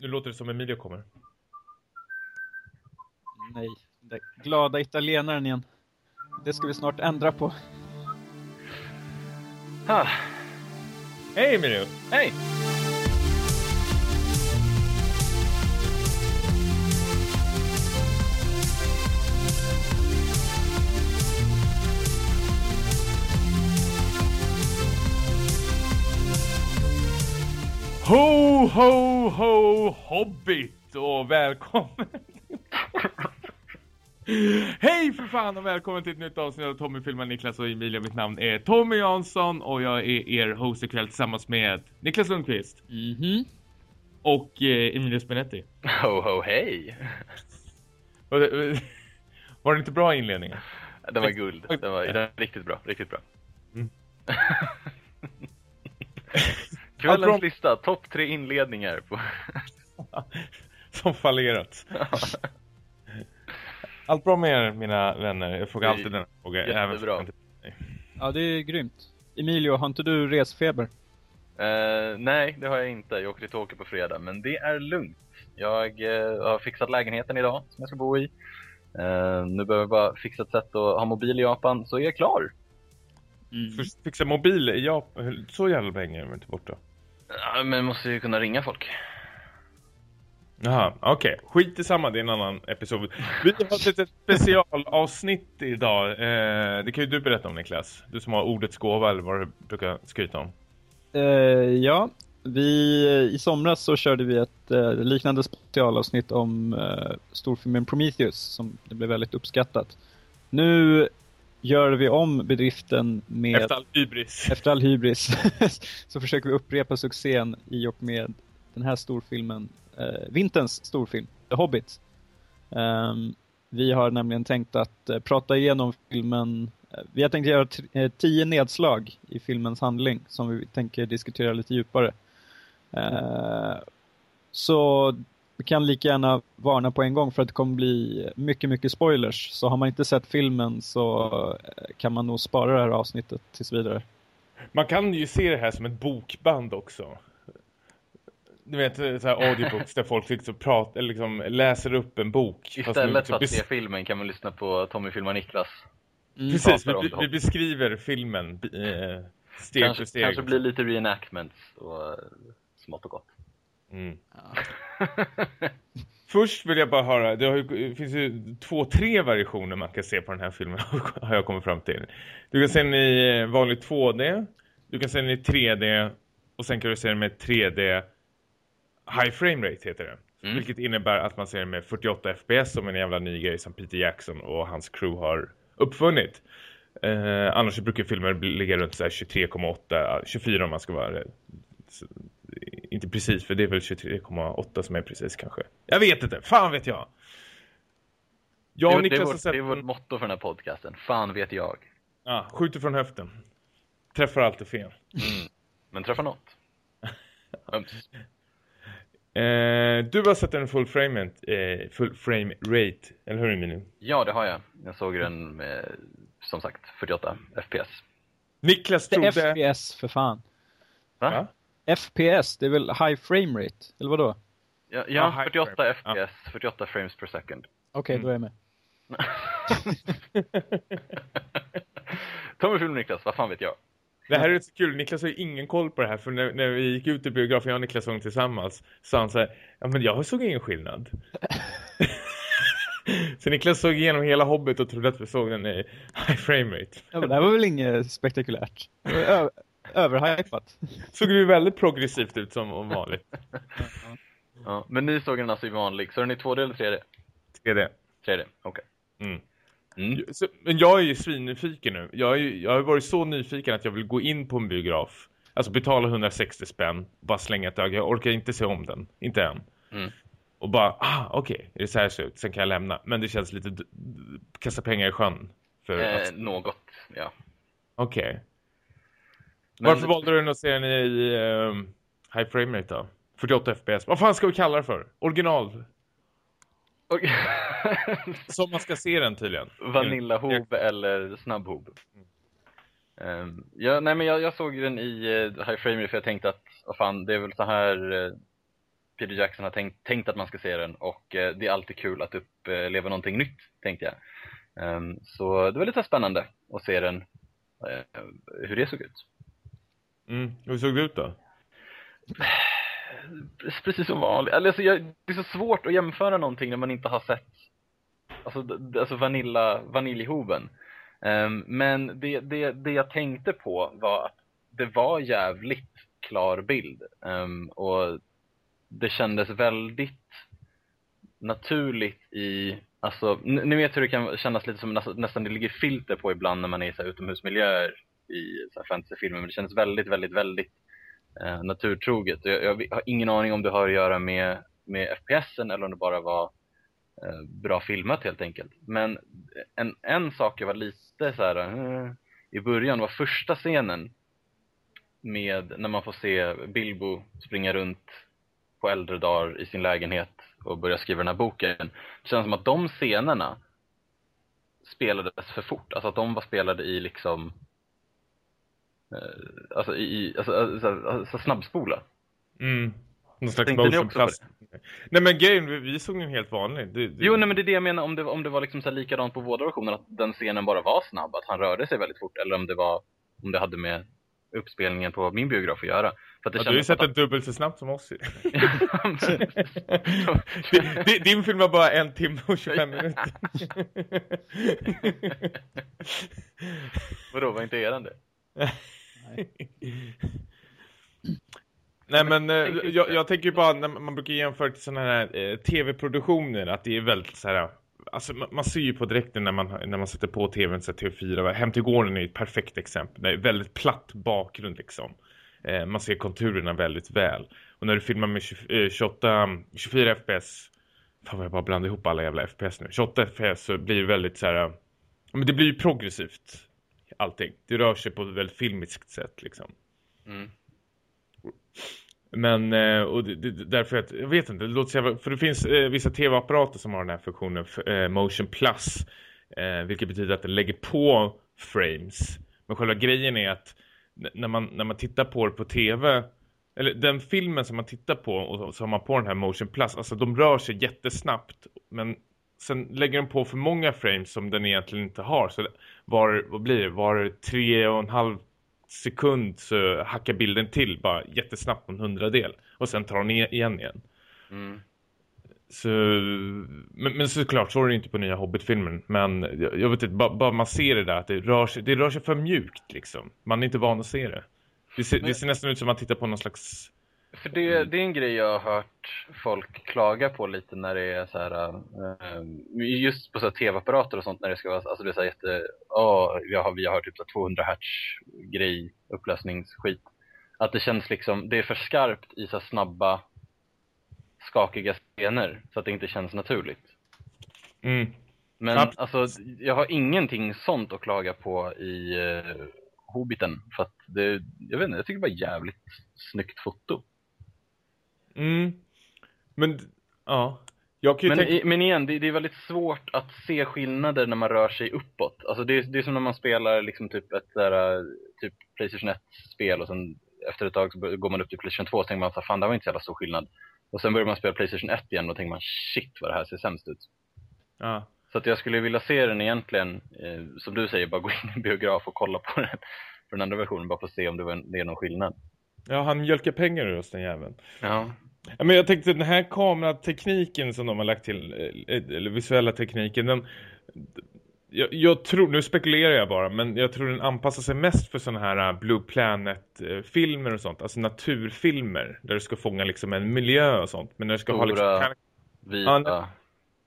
Nu låter det som Emilio kommer. Nej, den glada italienaren igen. Det ska vi snart ändra på. Ah, Hej Emilio! hej! Ho, ho, ho, Hobbit och välkommen! Hej för fan och välkommen till ett nytt avsnitt av Tommy filmar Niklas och Emilia. Mitt namn är Tommy Jansson och jag är er host ikväll tillsammans med Niklas Lundqvist Mhm. och eh, Emilio Spinetti. Ho, ho, hej! Var det, var det inte bra inledning? Det var guld. Det var, det var riktigt bra, riktigt bra. Mm. Kvällens bra. lista, topp tre inledningar på... Som fallerat. Allt bra med er mina vänner? Jag frågar alltid den frågan. jättebra. Ja, det är grymt. Emilio, har inte du resfeber? Eh, nej, det har jag inte. Jag åker till Tokyo på fredag, men det är lugnt. Jag eh, har fixat lägenheten idag som jag ska bo i. Eh, nu behöver jag bara fixa ett sätt att ha mobil i Japan, så är jag klar. Först fixa mobil i Japan. Så jävla länge är de inte borta. Ja, men måste ju kunna ringa folk. Jaha, okej. Skit i samma, det är en annan episod. Vi har ett litet specialavsnitt idag. Eh, det kan ju du berätta om Niklas. Du som har ordets gåva eller vad du brukar skryta om. Eh, ja, vi, i somras så körde vi ett eh, liknande specialavsnitt om eh, storfilmen Prometheus som det blev väldigt uppskattat. Nu gör vi om bedriften med Efter all hybris. efter all hybris så försöker vi upprepa succén i och med den här storfilmen, eh, vinterns storfilm, The Hobbit. Ehm, vi har nämligen tänkt att eh, prata igenom filmen, eh, vi har tänkt göra eh, tio nedslag i filmens handling som vi tänker diskutera lite djupare. Eh, så vi kan lika gärna varna på en gång för att det kommer bli mycket, mycket spoilers. Så har man inte sett filmen så eh, kan man nog spara det här avsnittet tills vidare. Man kan ju se det här som ett bokband också. Du vet, så här audiobooks där folk liksom pratar, eller liksom läser upp en bok. Istället liksom för att se filmen kan man lyssna på Tommy filmar Niklas. Precis, vi, vi, vi beskriver filmen eh, steg Kanske, för steg. kanske blir lite reenactments och eh, smått och gott. Mm. Först vill jag bara höra, det, har det finns ju två, tre variationer man kan se på den här filmen har jag kommit fram till. Du kan se den i eh, vanlig 2D, du kan se den i 3D och sen kan du se den med 3D High Frame Rate heter det. Mm. Vilket innebär att man ser den med 48 FPS som en jävla ny grej som Peter Jackson och hans crew har uppfunnit. Eh, annars brukar filmer ligga runt så här 23,8, 24 om man ska vara så, inte precis, för det är väl 23,8 som är precis kanske. Jag vet inte, fan vet jag. Jag och det, är- det, är Niklas vårt, sett det är vårt den- motto för den här podcasten. Fan vet jag. ja, skjuter från höften. Träffar alltid fel. Mm. Men träffa något. Eh, du har sett en full frame, eh, full frame rate, eller hur Emilio? Ja, det har jag. Jag såg den med, som sagt, 48 FPS. Niklas Det är trodde... FPS för fan. Va? Va? FPS, det är väl high frame rate? Eller vadå? Ja, Ja, ja high 48 frame. FPS, 48 frames per second. Okej, Mm. då är jag med. Tommy Film Niklas, vad fan vet jag? Det här är så kul, Niklas har ju ingen koll på det här för när, när vi gick ut i biografen, jag och Niklas såg tillsammans sa han så här, ja men jag såg ingen skillnad. så Niklas såg igenom hela Hobbit och trodde att vi såg den i high frame rate. Ja, men det här var väl inget spektakulärt? Överhypat. Såg ju väldigt progressivt ut som vanligt. Ja, men ni såg den alltså i vanlig. Så den i 2D eller 3D? Är det. 3D, okej. Mm. Mm. Så, men jag är ju svinnyfiken nu. Jag, är jag har varit så nyfiken att jag vill gå in på en biograf. Alltså betala 160 spänn. Bara slänga ett öga. Jag orkar inte se om den. Inte än. Mm. Och bara, ah okej. Är det så här ser ut? Sen kan jag lämna. Men det känns lite... Kasta pengar i sjön. För Eh, att, något, ja. Okej. Men- Varför valde du att se den i ehm, high frame rate då? 48 FPS. Vad fan ska vi kalla det för? Original. Okej. Som man ska se den tydligen. Vanillahov eller snabbhov. Ehm, ja, nej men jag, jag såg den i uh, High Frame Rate för jag tänkte att, vad fan, det är väl så här uh, Peter Jackson har tänkt, tänkt att man ska se den och eh, det är alltid kul att uppleva någonting nytt, tänkte jag. Um, så det var lite spännande att se den, uh, hur det såg ut. Mm. Hur såg det ut då? Precis som vanligt. Alltså, jag, det är så svårt att jämföra någonting när man inte har sett alltså, alltså vanilla, vaniljhoven. Um, men det, det, det jag tänkte på var att det var jävligt klar bild. Um, och det kändes väldigt naturligt i, alltså, ni vet hur det kan kännas lite som nästan, nästan det ligger filter på ibland när man är i så här, utomhusmiljöer i fantasyfilmer, men det kändes väldigt, väldigt, väldigt eh, naturtroget. Jag, jag, har ingen aning om det har att göra med, med FPSen eller om det bara var eh, bra filmat helt enkelt. Men en, en sak jag var lite så här, eh, i början var första scenen med när man får se Bilbo springa runt på äldre dagar i sin lägenhet och börja skriva den här boken. Det känns som att de scenerna spelades för fort, alltså att de var spelade i liksom alltså i, alltså, alltså, alltså snabbspola. Mm. Någon slags motion plus. Nej men grejen, vi, vi såg en helt vanlig. Det, det... Jo nej men det är det jag menar, om det, om det var liksom så likadant på båda versionerna, att den scenen bara var snabb, att han rörde sig väldigt fort, eller om det var, om det hade med uppspelningen på min biograf att göra. För att det ja, du har ju sett den dubbelt så snabbt som oss. din film var bara en timme och 25 minuter. Vadå, var inte eran det? Nej. Men eh, jag, jag tänker ju bara när man brukar jämföra till sådana här eh, tv-produktioner att det är väldigt så här alltså man ser ju på direkten när man, när man sätter på tvn så TV4. Hem till gården är ett perfekt exempel. Det är väldigt platt bakgrund liksom. Eh, man ser konturerna väldigt väl. Och när du filmar med 20, 28, 24 fps Fan vad jag bara blandar ihop alla jävla FPS nu. 28 FPS så blir det väldigt så här. Men det blir ju progressivt. Allting. Det rör sig på ett väldigt filmiskt sätt liksom. Mm. Men, eh, och därför att, jag vet inte, det låter för det finns eh, vissa tv-apparater som har den här funktionen, eh, Motion Plus, vilket betyder att den lägger på frames. Men själva grejen är att när man, när man tittar på det på tv, eller den filmen som man tittar på och så har man på den här Motion Plus, alltså de rör sig jättesnabbt, men sen lägger de på för många frames som den egentligen inte har. Så var, vad blir det? Var tre och en halv sekund så hackar bilden till bara jättesnabbt på en hundradel. Och sen tar den igen igen. Mm. Så, men, men såklart så är det inte på nya Hobbit-filmen. Men jag, jag vet inte, bara, bara, man ser det där att det rör, sig, det rör sig för mjukt liksom. Man är inte van att se det. Det ser, det ser nästan ut som att man tittar på någon slags för det, det är en grej jag har hört folk klaga på lite när det är så här, äh, just på så tv-apparater och sånt när det ska vara, alltså det är så här jätte, åh, jag har, vi har typ så 200 hertz grej, upplösningsskit. Att det känns liksom, det är för skarpt i så snabba, skakiga scener så att det inte känns naturligt. Mm. Men ja. alltså, jag har ingenting sånt att klaga på i uh, Hobbiten. För att det, jag vet inte, jag tycker det var jävligt snyggt foto. Mm. Men, ja. men, tänka... men igen, det, det, är väldigt svårt att se skillnader när man rör sig uppåt. Alltså det, det är som när man spelar liksom typ ett där, typ Playstation 1-spel och sen efter ett tag så går man upp till Playstation 2 och tänker man så fan det var inte så jävla stor skillnad. Och sen börjar man spela Playstation 1 igen och tänker man shit vad det här ser sämst ut. Ja. Så att jag skulle vilja se den egentligen, eh, som du säger, bara gå in i biograf och kolla på den, på den andra versionen bara för att se om det, var en, det är någon skillnad. Ja, han mjölkar pengar ur oss den jäveln. Ja. Ja, men jag tänkte den här kameratekniken som de har lagt till, eh, eller visuella tekniken, den, jag, jag, tror, nu spekulerar jag bara, men jag tror den anpassar sig mest för sådana här eh, Blue Planet-filmer och sånt. Alltså naturfilmer, där du ska fånga liksom en miljö och sånt. Men när du ska Stora, ha liksom... Vita. Ja,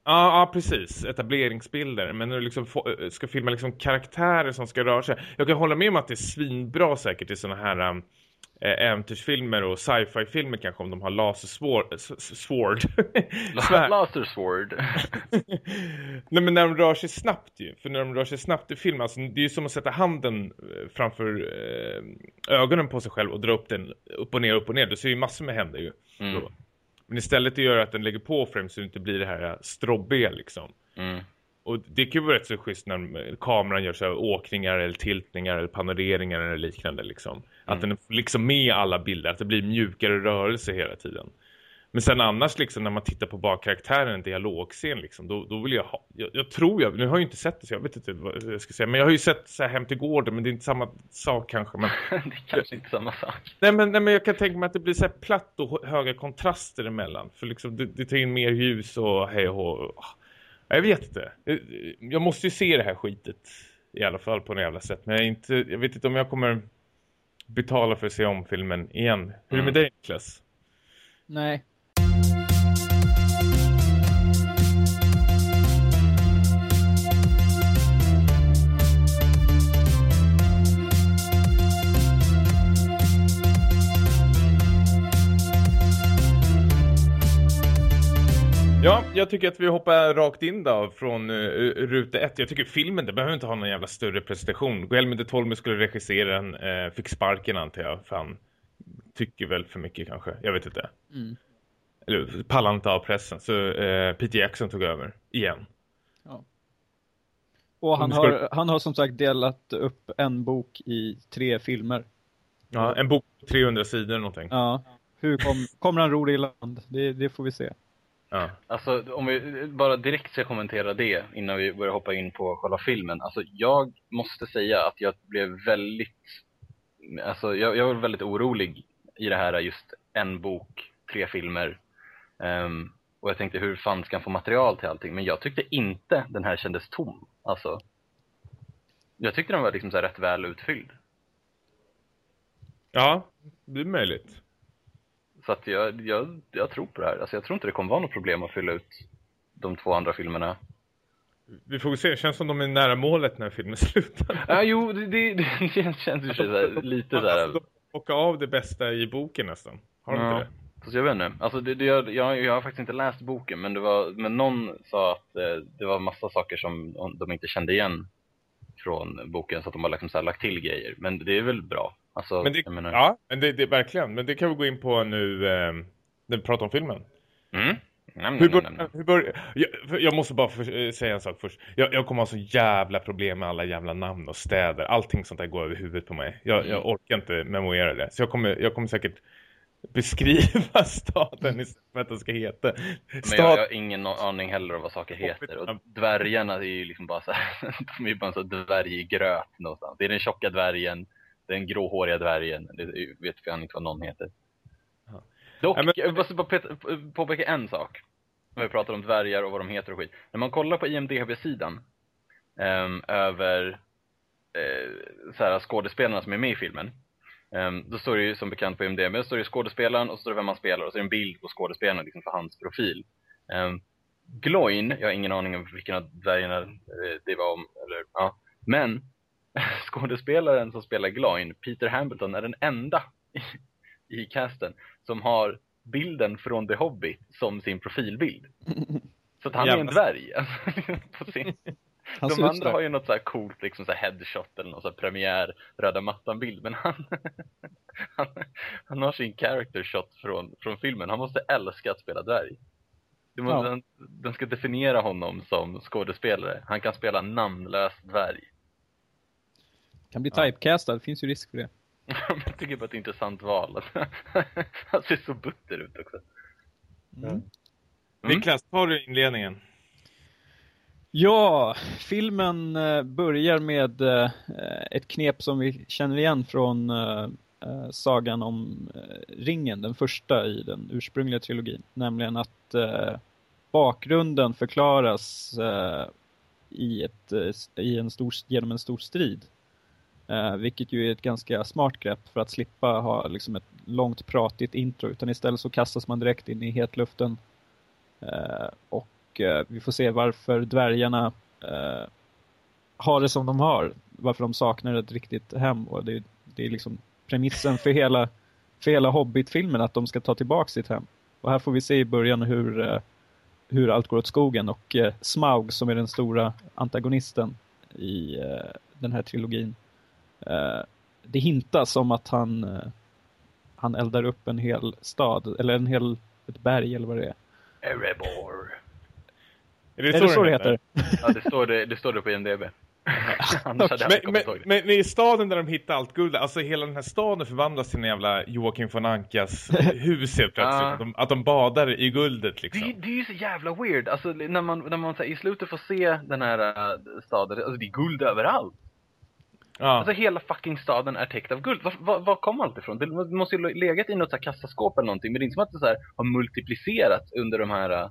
Ja, precis. Etableringsbilder. Men när du liksom få, ska filma liksom karaktärer som ska röra sig. Jag kan hålla med om att det är svinbra säkert i sådana här um, eh, äventyrsfilmer och sci-fi-filmer kanske om de har lasersword. Sword. Lasersword. Nej men när de rör sig snabbt ju. För när de rör sig snabbt i film, alltså, det är ju som att sätta handen eh, framför eh, ögonen på sig själv och dra upp den upp och ner, upp och ner. Du ser ju massor med händer ju. Mm. Men istället det gör att den lägger på frames så det inte blir det här strobbiga liksom. Mm. Och det kan ju vara rätt så schysst när kameran gör så här åkningar eller tiltningar eller panoreringar eller liknande liksom. Mm. Att den liksom med alla bilder, att det blir mjukare rörelse hela tiden. Men sen annars liksom när man tittar på bara karaktären, en dialogscen liksom, då, då vill jag ha, jag, jag, tror jag, nu har jag ju inte sett det så jag vet inte vad jag ska säga, men jag har ju sett så här Hem till gården, men det är inte samma sak kanske. Men... det är kanske inte samma sak. Nej men, nej men jag kan tänka mig att det blir så här platt och höga kontraster emellan, för liksom det, det tar in mer ljus och hej och jag vet inte. Jag måste ju se det här skitet i alla fall på något jävla sätt, men jag, inte, jag vet inte om jag kommer betala för att se om filmen igen. Hur är det med mm. dig Niklas? Nej, jag tycker att vi hoppar rakt in då från uh, ruta ett. Jag tycker filmen, det behöver inte ha någon jävla större presentation. Guillermo de Tolme skulle regissera den, uh, fick sparken antar jag, för han tycker väl för mycket kanske. Jag vet inte. Mm. Eller pallar inte av pressen. Så uh, Peter Jackson tog över, igen. Ja. Och han har, han har som sagt delat upp en bok i tre filmer. Ja, en bok på 300 sidor eller någonting. Ja. Hur kom, kommer han ro i land? Det, det får vi se. Ja. Alltså om vi bara direkt ska kommentera det innan vi börjar hoppa in på själva filmen. Alltså jag måste säga att jag blev väldigt, alltså jag, jag var väldigt orolig i det här just en bok, tre filmer. Um, och jag tänkte hur fan ska han få material till allting? Men jag tyckte inte den här kändes tom. Alltså, jag tyckte den var liksom så rätt väl utfylld. Ja, det är möjligt. Så att jag, jag, jag tror på det här. Alltså jag tror inte det kommer vara något problem att fylla ut de två andra filmerna. Vi får se, det känns som de är nära målet när filmen slutar. Ja, jo, det, det, det känns ju så här, lite så här. Alltså, de av det bästa i boken nästan. Har de ja. inte det? Fast jag vet inte. Alltså det, det, jag, jag, jag har faktiskt inte läst boken, men det var, men någon sa att det, eh, det var massa saker som de inte kände igen från boken, så att de har liksom så lagt till grejer. Men det är väl bra. Alltså, men det, menar... Ja, men det, det, verkligen. Men det kan vi gå in på nu eh, när vi pratar om filmen. Mm. Nej, hur bör, nej, hur bör, jag, jag, måste bara för, eh, säga en sak först. Jag, jag kommer ha så jävla problem med alla jävla namn och städer. Allting sånt där går över huvudet på mig. Jag, mm. jag orkar inte memorera det. Så jag kommer, jag kommer säkert beskriva staden i vad den ska heta. Men jag, jag, har ingen aning heller om vad saker heter. Och dvärgarna är ju liksom bara så här, de är bara så dvärggröt någonstans. Det är den tjocka dvärgen den gråhåriga dvärgen. Det vet fan inte vad någon heter. Ja. Dock, ja, men... jag måste bara påpeka en sak. När vi pratar om dvärgar och vad de heter och skit. När man kollar på IMDB-sidan um, ehm, över uh, så här, skådespelarna som är med i filmen. Um, då står det ju som bekant på IMDB, då står det skådespelaren och så står det vem man spelar och så är det en bild på skådespelaren liksom för hans profil. Um, Gloin, jag har ingen aning om vilken av dvärgarna eh, det var om, eller, ja. men skådespelaren som spelar Gloin, Peter Hamilton, är den enda i, i casten som har bilden från The Hobbit som sin profilbild. Så att han Jävlar. är en dvärg. på sin... De andra har ju något så här coolt liksom så headshot eller något så premiär röda mattan-bild. Men han, han, han, har sin character shot från, från filmen. Han måste älska att spela dvärg. Du måste, ja. den ska definiera honom som skådespelare. Han kan spela namnlös dvärg. Kan bli typecastad, det finns ju risk för det. jag tycker bara att det är ett intressant val. Han ser så butter ut också. Mm. Mm. Niklas, tar du inledningen? Ja, filmen eh, börjar med eh, ett knep som vi känner igen från eh, sagan om ringen, den första i den ursprungliga trilogin. Nämligen att bakgrunden förklaras i, ett, i en stor, genom en stor strid. Eh, vilket ju är ett ganska smart grepp för att slippa ha liksom ett långt pratigt intro. Utan istället så kastas man direkt in i hetluften. Eh, och eh, vi får se varför dvärgarna eh, har det som de har. Varför de saknar ett riktigt hem. Och det, det är liksom premissen för hela, för hela Hobbit-filmen att de ska ta tillbaka sitt hem. Och här får vi se i början hur, eh, hur allt går åt skogen. Och eh, Smaug som är den stora antagonisten i eh, den här trilogin det hintas om att han, eh, han eldar upp en hel stad, eller en hel, ett berg eller vad det är. Erebor. Är det, är så, det, så det heter? ja, det står det, det står det på IMDB. Annars hade jag Men, men, det. men, i staden där de hittar allt guld, alltså hela den här staden förvandlas till en jävla Joakim von Ankas hus helt plötsligt. Ja. Att, de, att de badar i guldet Det, liksom. är- det är ju så jävla weird, alltså när man, när man här, i slutet får se den här äh, staden, alltså det är guld överallt. Ja. Alltså hela fucking staden är täckt av guld. Var, var, var kom allt ifrån? Det måste ju ha legat i något så här kassaskåp eller någonting, men det är inte som att det så här har multiplicerats under de här... äh,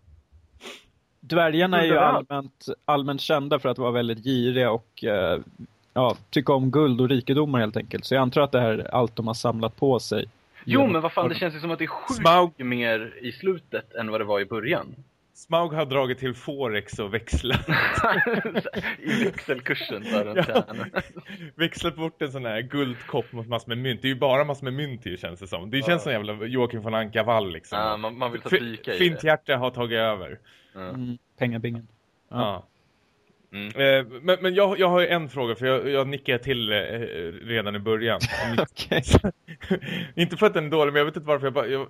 Dvärgarna är ju allmänt, allmänt kända för att vara väldigt giriga och eh, ja, tycka om guld och rikedomar helt enkelt. Så jag antar att det här är allt de har samlat på sig. Jo, men vad fan, det känns ju som att det är sjukt mycket mer i slutet än vad det var i början. Smaug har dragit till Forex och växlat. I växelkursen för en Ja. växlat bort en sån här guldkopp mot massor med mynt. Det är ju bara massor med mynt det känns det som. Det Ja. känns som jävla Joakim von Anka-vall liksom. Ja, man, man vill ta dyka i det. Flinthjärta har tagit över. Mm, pengabingen. Ja. Mm. Eh, men men jag, jag har ju en fråga för jag, jag nickade till eh, redan i början. Inte för att den är dålig, men jag vet inte varför jag bara jag,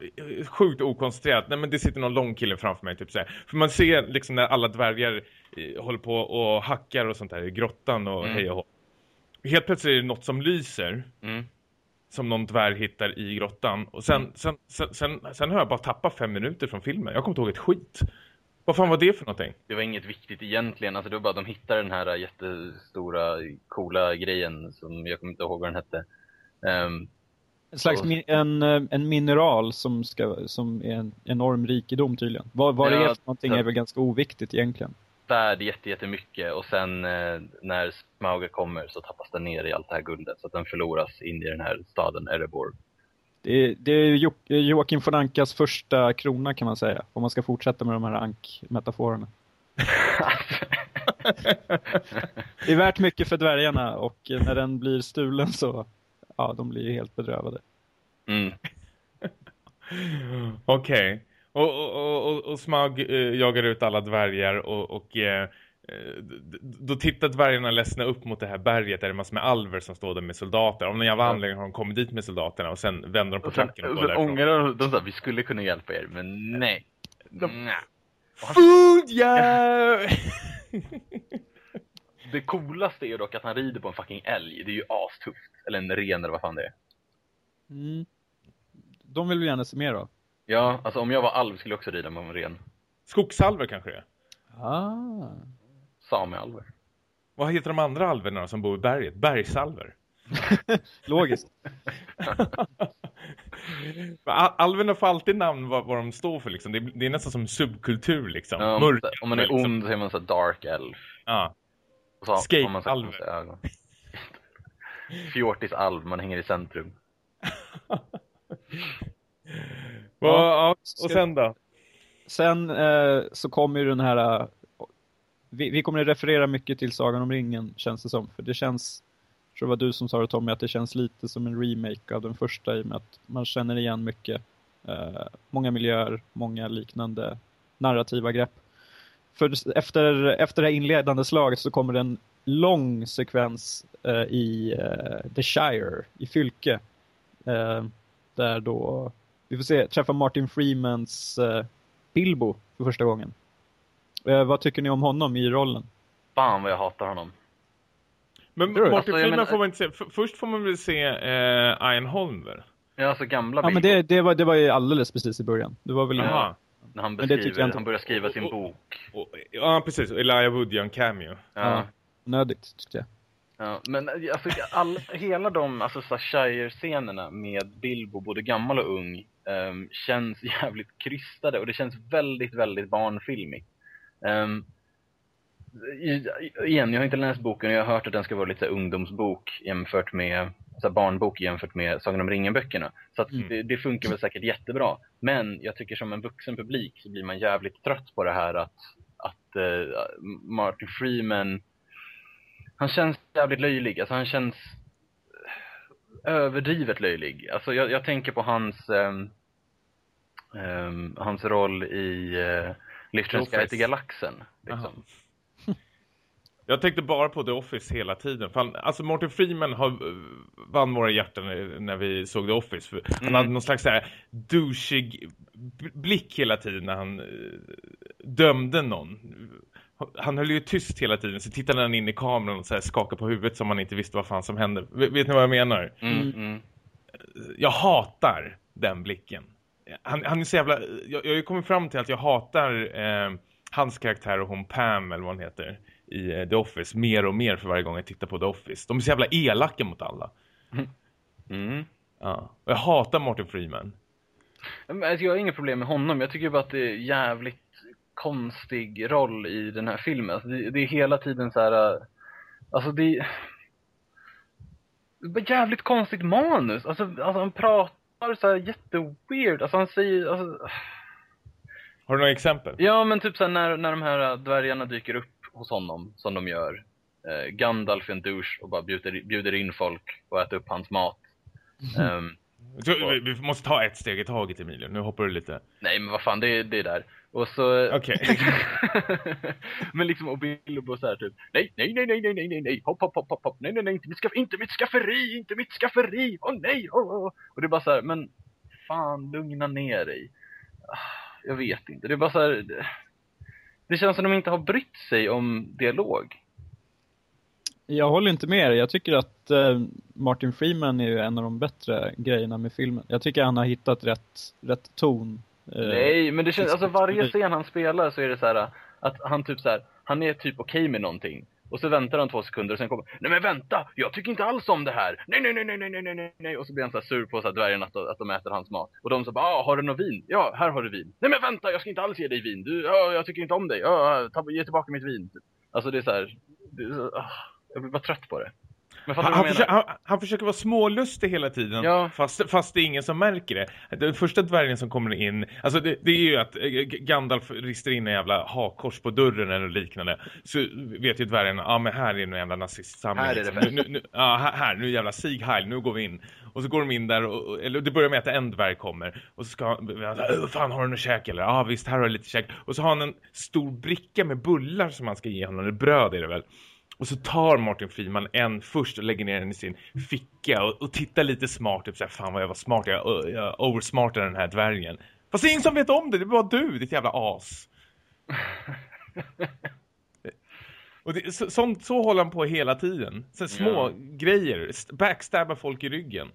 sjukt okoncentrerat. Nej, men det sitter någon lång kille framför mig typ så här. För man ser liksom när alla dvärgar eh, håller på och hackar och sånt där i grottan och Mm. hej och hå. Helt plötsligt är det något som lyser Mm. som någon dvärg hittar i grottan och sen, Mm. sen, sen, sen, sen har jag bara tappat fem minuter från filmen. Jag kommer inte ihåg ett skit. Vad fan var det för någonting? Det var inget viktigt egentligen, alltså det var bara att de hittade den här äh, jättestora, coola grejen som jag kommer inte ihåg vad den hette. Ehm, En slags min, en, eh, en mineral som, ska, som är en enorm rikedom tydligen. Vad, vad det Ja, är för någonting är väl ganska oviktigt egentligen. värd jätte, jättemycket och sen eh, när Smaug kommer så tappas den ner i allt det här guldet så att den förloras in i den här staden Erebor. Det är, det är jo, Joakim von Ankas första krona kan man säga. Om man ska fortsätta med de här ankmetaforerna. Det är värt mycket för dvärgarna och när den blir stulen så ja, de blir ju helt bedrövade. mm. Okej. Och, och, och, och, och Smug eh, jagar ut alla dvärgar och, och eh, då tittar dvärgarna ledsna upp mot det här berget där det är massor med alver som står där med soldater. Om någon jävla anledning har de kommit dit med soldaterna och sen vänder de på klacken och och går därifrån. ångrar de, de sa vi skulle kunna hjälpa er men nej. Nej. Food yeah! Det coolaste är ju dock att han rider på en fucking älg, det är ju astufft. Eller en ren eller vad fan det är. Mm. De vill vi gärna se mer av. Ja, alltså om jag var alv skulle jag också rida med en ren. Skogsalver kanske det är. Ah. Samealver. Vad heter de andra alverna som bor i berget? Bergsalver. Logiskt. Al- Alverna får alltid namn vad, vad de står för liksom. Det, är- det är nästan som subkultur liksom. Ja, om, om man är liksom. ond så är man så dark elf. Ja. Och så har Skate man hänger i centrum. Ja. Och sen då? Sen eh, så kommer ju den här vi, vi kommer att referera mycket till Sagan om ringen, känns det som. För det känns, jag tror det var du som sa det Tommy, att det känns lite som en remake av den första i och med att man känner igen mycket. Eh, många miljöer, många liknande narrativa grepp. För efter, efter det här inledande slaget så kommer det en lång sekvens eh, i eh, The Shire, i Fylke. Eh, där då, vi får se, träffa Martin Freemans eh, Bilbo för första gången. Eh, vad tycker ni om honom i rollen? Fan vad jag hatar honom. Men? Martin Alltså, Freeman menar- får man inte se. F- först får man väl se eh, Ian Holm väl? Ja, alltså gamla Ja, men Bilbo. det, det, var, det var ju alldeles precis i början. Det var väl Jaha. När han Men beskriver, han börjar skriva sin Och- bok. Och, ja, precis. Och Elijah Wood gör en cameo. Ja. Ja. nödigt tyckte jag. Ja, men alltså, all, hela de alltså, Shire-scenerna med Bilbo, både gammal och ung, ehm, känns jävligt krystade och det känns väldigt, väldigt barnfilmigt. Um, igen, jag har inte läst boken och jag har hört att den ska vara lite ungdomsbok jämfört med, så barnbok jämfört med Sagan om ringen-böckerna. Så Mm. det, det funkar väl säkert jättebra. Men jag tycker som en vuxen publik så blir man jävligt trött på det här att, att eh, Martin Freeman han känns jävligt löjlig. Alltså han känns överdrivet löjlig. Alltså jag, jag tänker på hans ehm, ehm, hans roll i uh, Liftens guide till galaxen. Liksom. Jag tänkte bara på The Office hela tiden. Fan, alltså Martin Freeman har, eh, vann våra hjärtan när- vi såg The Office. Han Mm. hade någon slags så här douchig blick hela tiden när han eh, dömde någon. han höll ju tyst hela tiden så tittade han in i kameran och så här skakade på huvudet som man inte visste vad fan som hände. Vet, vet ni vad jag menar? Mm, mm. Jag hatar den blicken. Han, han är så jävla... Jag, jag har ju kommit fram till att jag hatar eh, hans karaktär och hon Pam eller vad hon heter i eh, The Office mer och mer för varje gång jag tittar på The Office. De är så jävla elaka mot alla. Mm. Ja. Och jag hatar Martin Freeman. Alltså, jag har inga problem med honom. Jag tycker bara att det är jävligt konstig roll i den här filmen. Alltså, det, det är hela tiden så här. äh, Alltså det det är jävligt konstigt manus. Alltså, alltså han pratar så här jätteweird. Alltså han säger... Alltså, Har du några exempel? ja men typ så här, när, när de här äh, dvärgarna dyker upp hos honom, som de gör. Eh, Gandalf är en douche och bara bjuder, bjuder in folk och äter upp hans mat. Ehm, Så, vi, vi måste ta ett steg i taget Emilio, nu hoppar du lite. Nej men vad fan, det, är, det är där. Och så... Okej. Okay. men liksom, och Bilbo så här typ, nej, nej, nej, nej, nej, nej, nej, hopp, hopp, hopp, hopp, hopp, nej, nej, nej, inte mitt, skaff inte mitt skafferi, inte mitt skafferi, åh oh, nej, åh, oh, oh. Och det är bara så här, men fan, lugna ner dig. Ah, jag vet inte, det är bara så här, det känns som de inte har brytt sig om dialog. Jag håller inte med er. Jag tycker att eh, Martin Freeman är ju en av de bättre grejerna med filmen. Jag tycker han har hittat rätt, rätt ton. eh, Nej, men det känns, alltså varje scen han spelar så är det så här att han typ så här, han är typ okej med någonting. Och så väntar han två sekunder och sen kommer Nej men vänta! Jag tycker inte alls om det här! Nej nej nej nej nej nej nej nej Och så blir han så sur på så här dvärgarna att, att de äter hans mat. Och de så bara ah, har du något vin? Ja, här har du vin. Nej men vänta! Jag ska inte alls ge dig vin! Du, ja, jag tycker inte om dig! Ja, ta, ge tillbaka mitt vin! Alltså det är så här, det är så, ah, jag blir bara trött på det. Han, han, försöker, han, han försöker vara smålustig hela tiden Ja. fast, fast det är ingen som märker det. Den första dvärgen som kommer in, alltså det, det är ju att eh, Gandalf rister in en jävla hakkors på dörren eller liknande. Så vet ju dvärgen, ja men här är en jävla nazistsamling. Här är det liksom. nu, nu, nu, ja, här, nu jävla Sieg Heil, nu går vi in. Och så går de in där, och, eller det börjar med att en dvärg kommer. Och så ska han, fan har du något käk eller? Ja visst, här har du lite käk. Och så har han en stor bricka med bullar som han ska ge honom, eller bröd är det väl. Och så tar Martin Friedman en först och lägger ner den i sin ficka och, och tittar lite smart. Typ såhär, fan vad jag var smart. Jag, jag oversmartade den här dvärgen. Fast det är ingen som vet om det. Det bara du, ditt jävla as. och det, så, sånt, så håller han på hela tiden. Sen små Ja. grejer. st- Backstabbar folk i ryggen.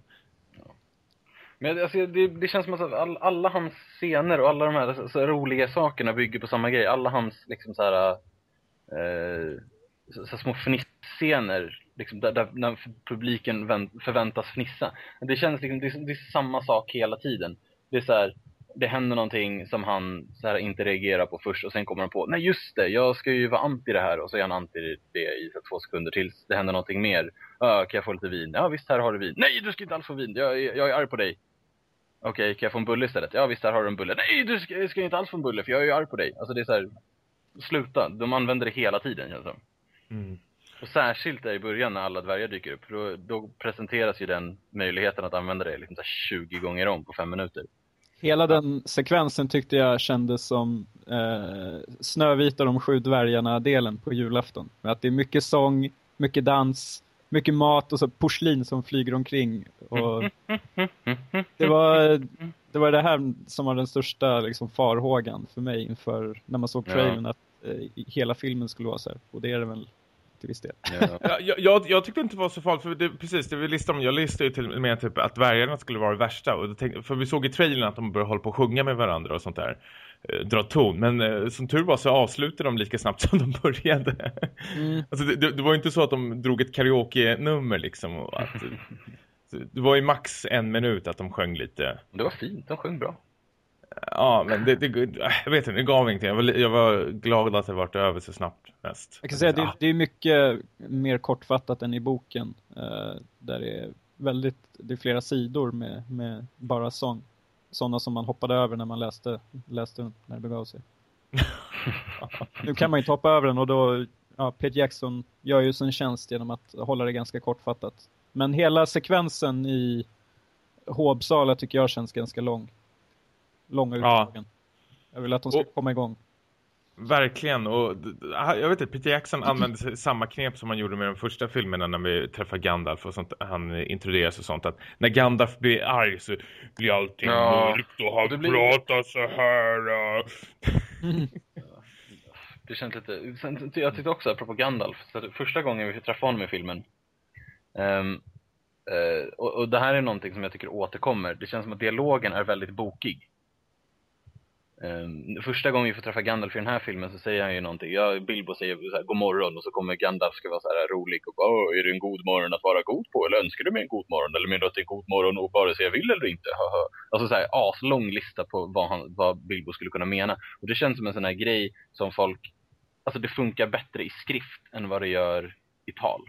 Men alltså, det, det känns som att all, alla hans scener och alla de här så, så roliga sakerna bygger på samma grej. Alla hans liksom så här, eh, så, så små fnissscener, liksom, där, där där publiken vänt, förväntas fnissa. Det känns liksom, det, är- det är samma sak hela tiden. Det är så här, det händer någonting som han så här, inte reagerar på först och sen kommer han på, nej just det, jag ska ju vara anti det här och så är han anti det i så här, två sekunder tills det händer någonting mer. Äh, kan jag få lite vin? Ja visst, här har du vin. Nej, du ska inte alls få vin, jag, jag är arg på dig. Okej, kan jag få en bulle istället? Ja visst, här har du en bulle. Nej, du ska, ska inte alls få en bulle för jag är ju arg på dig. Alltså det är så här, sluta. De använder det hela tiden känns det som. Mm. Och särskilt där i början när alla dvärgar dyker upp. För då, då presenteras ju den möjligheten att använda det liksom så här 20 gånger om på fem minuter. Hela den sekvensen tyckte jag kändes som eh, Snövita och de sju dvärgarna-delen på julafton. Med Att det är mycket sång, mycket dans, mycket mat och så porslin som flyger omkring. Och det, var, det var det här som var den största liksom, farhågan för mig inför när man såg Ja. trailern att eh, hela filmen skulle vara så här. Och det är det väl till viss del. Ja. Ja, jag, jag, jag tyckte inte det var så farligt för det, precis det vi listade om, jag listade ju till och med typ att dvärgarna skulle vara det värsta och tänkte, för vi såg i trailern att de började hålla på och sjunga med varandra och sånt där eh, dra ton, men eh, som tur var så avslutade de lika snabbt som de började alltså det, det, det var ju inte så att de drog ett karaoke-nummer liksom och att, det var ju max en minut att de sjöng lite Det var fint, de sjöng bra. Ja men det, det, jag vet inte, det gav ingenting jag var, jag var glad att det vart över så snabbt mest Jag kan säga att det, Ja. det är mycket mer kortfattat än i boken. Eh, där det är väldigt, det är flera sidor med, med bara sång. Sådana som man hoppade över när man läste, läste när det begav sig. nu kan man ju inte hoppa över den och då, ja, Peter Jackson gör ju sin tjänst genom att hålla det ganska kortfattat. Men hela sekvensen i Håbsala tycker jag känns ganska lång. Långa Ja. utdragen. Jag vill att de ska Och- komma igång. Verkligen, och d- jag vet inte, Peter Jackson använde samma knep som han gjorde med de första filmerna när vi träffade Gandalf och sånt, han introduceras och sånt, att när Gandalf blir arg så blir allting Ja, mörkt och han blir- pratar så här. äh. det känns lite, sen, jag tyckte också, apropå Gandalf, så att första gången vi träffade honom i filmen, ehm, eh, och, och det här är någonting som jag tycker återkommer, det känns som att dialogen är väldigt bokig. Um, första gången vi får träffa Gandalf i den här filmen så säger han ju någonting. Ja, Bilbo säger så här, god morgon och så kommer Gandalf ska vara så här rolig och bara, är det en god morgon att vara god på? Eller önskar du mig en god morgon? Eller menar du att det är en god morgon och bara säga vill eller inte? alltså så här aslång lista på vad, han, vad Bilbo skulle kunna mena. Och det känns som en sån här grej som folk, alltså det funkar bättre i skrift än vad det gör i tal.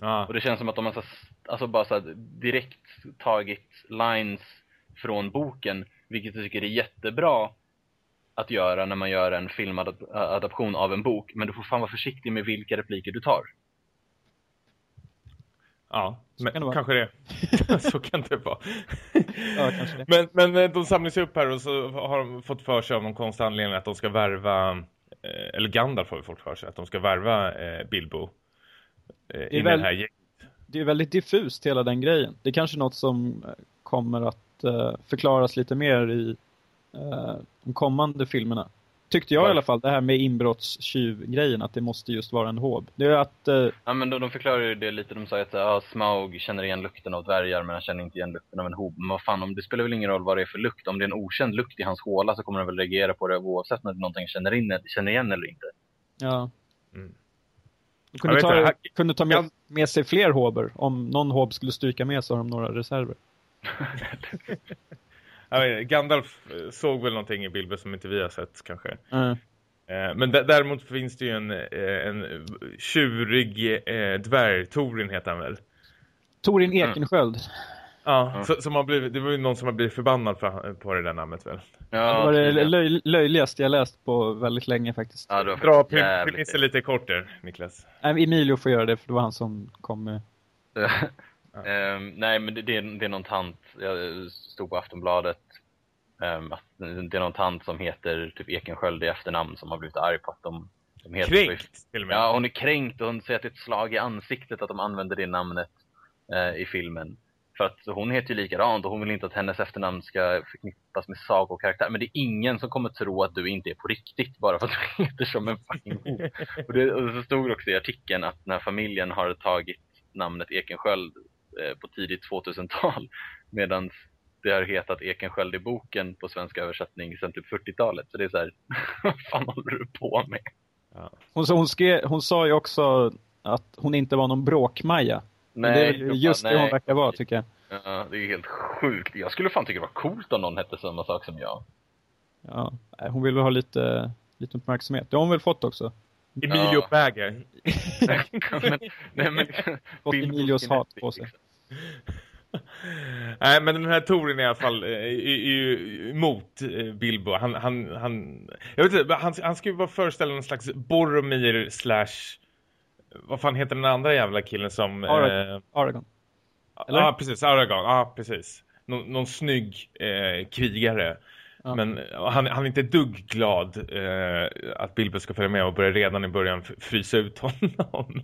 Ja. Och det känns som att de har så, alltså bara så direkt tagit lines från boken vilket jag tycker är jättebra att göra när man gör en filmadaption av en bok. Men du får fan vara försiktig med vilka repliker du tar. Ja, men det kanske det. så kan det vara. ja, kanske det. Men, men eh, de samlas upp här och så har de fått för sig av någon konstig anledning att de ska värva, eh, eller Gandalf har vi fått för sig, att de ska värva eh, Bilbo i väl, den här gänget. Det är väldigt diffust hela den grejen. Det är kanske något som kommer att uh, förklaras lite mer i uh, de kommande filmerna. Tyckte jag ja. i alla fall, det här med inbrottstjuv-grejen, att det måste just vara en håb. Det är att... Uh, ja, men de, de förklarar ju det lite, de sa att uh, Smaug känner igen lukten av dvärgar, men han känner inte igen lukten av en hob. Men vad fan, om det spelar väl ingen roll vad det är för lukt. Om det är en okänd lukt i hans håla så kommer han väl reagera på det oavsett om det är någonting känner, in, känner igen eller inte. Ja. Mm. De kunde, ta, det, kunde ta med, med sig fler håber. Om någon håb skulle stryka med så har de några reserver. vet, Gandalf eh, såg väl någonting i Bilbo som inte vi har sett kanske. Mm. Men däremot finns det ju en, eh, en tjurig eh, dvärg, Torin heter han väl? Torin. Ekensköld. Mm. Ja, mm. Så, som har blivit, det var ju någon som har blivit förbannad för, på det där namnet väl? Ja, det var det löj, löjligaste jag läst på väldigt länge faktiskt. Ja, Dra premissen lite kort där, Niklas. Emilio får göra det för det var han som kom med... Um, nej, men det, det, är, det är någon tant, jag stod på Aftonbladet, um, att det är någon tant som heter typ Ekensköld i efternamn som har blivit arg på att de, de heter Kränkt till och med. Ja, hon är kränkt och hon säger att det är ett slag i ansiktet att de använder det namnet uh, i filmen. För att hon heter ju likadant och hon vill inte att hennes efternamn ska förknippas med sagokaraktär. Men det är ingen som kommer tro att du inte är på riktigt bara för att du heter som en fucking och, det, och så stod också i artikeln att när familjen har tagit namnet Ekensköld på tidigt 2000-tal medan det har hetat Ekensköld i boken på svenska översättning sedan typ 40-talet. Så det är så här, vad fan håller du på med? Ja. Hon, hon, skrev, hon sa ju också att hon inte var någon bråkmaja. Nej, det är just nej. det hon verkar vara tycker jag. Ja, det är helt sjukt. Jag skulle fan tycka det var coolt om någon hette samma sak som jag. Ja, hon vill väl ha lite, lite uppmärksamhet. Det har hon väl fått också. Emilio ja. Bagger. men, nej, men, Fått Emilios hat på sig. Nej, men den här Torin i alla fall eh, är ju emot eh, Bilbo. Han, han, han, jag vet inte, han, han ska ju vara föreställa en slags Boromir slash vad fan heter den andra jävla killen som... Arag eh, Aragon. Eller? Ja, precis. Aragon. Ja, precis. Nå någon snygg eh, krigare. Ja. Men han, han är inte dugg glad eh, att Bilbo ska följa med och börja redan i början frysa ut honom.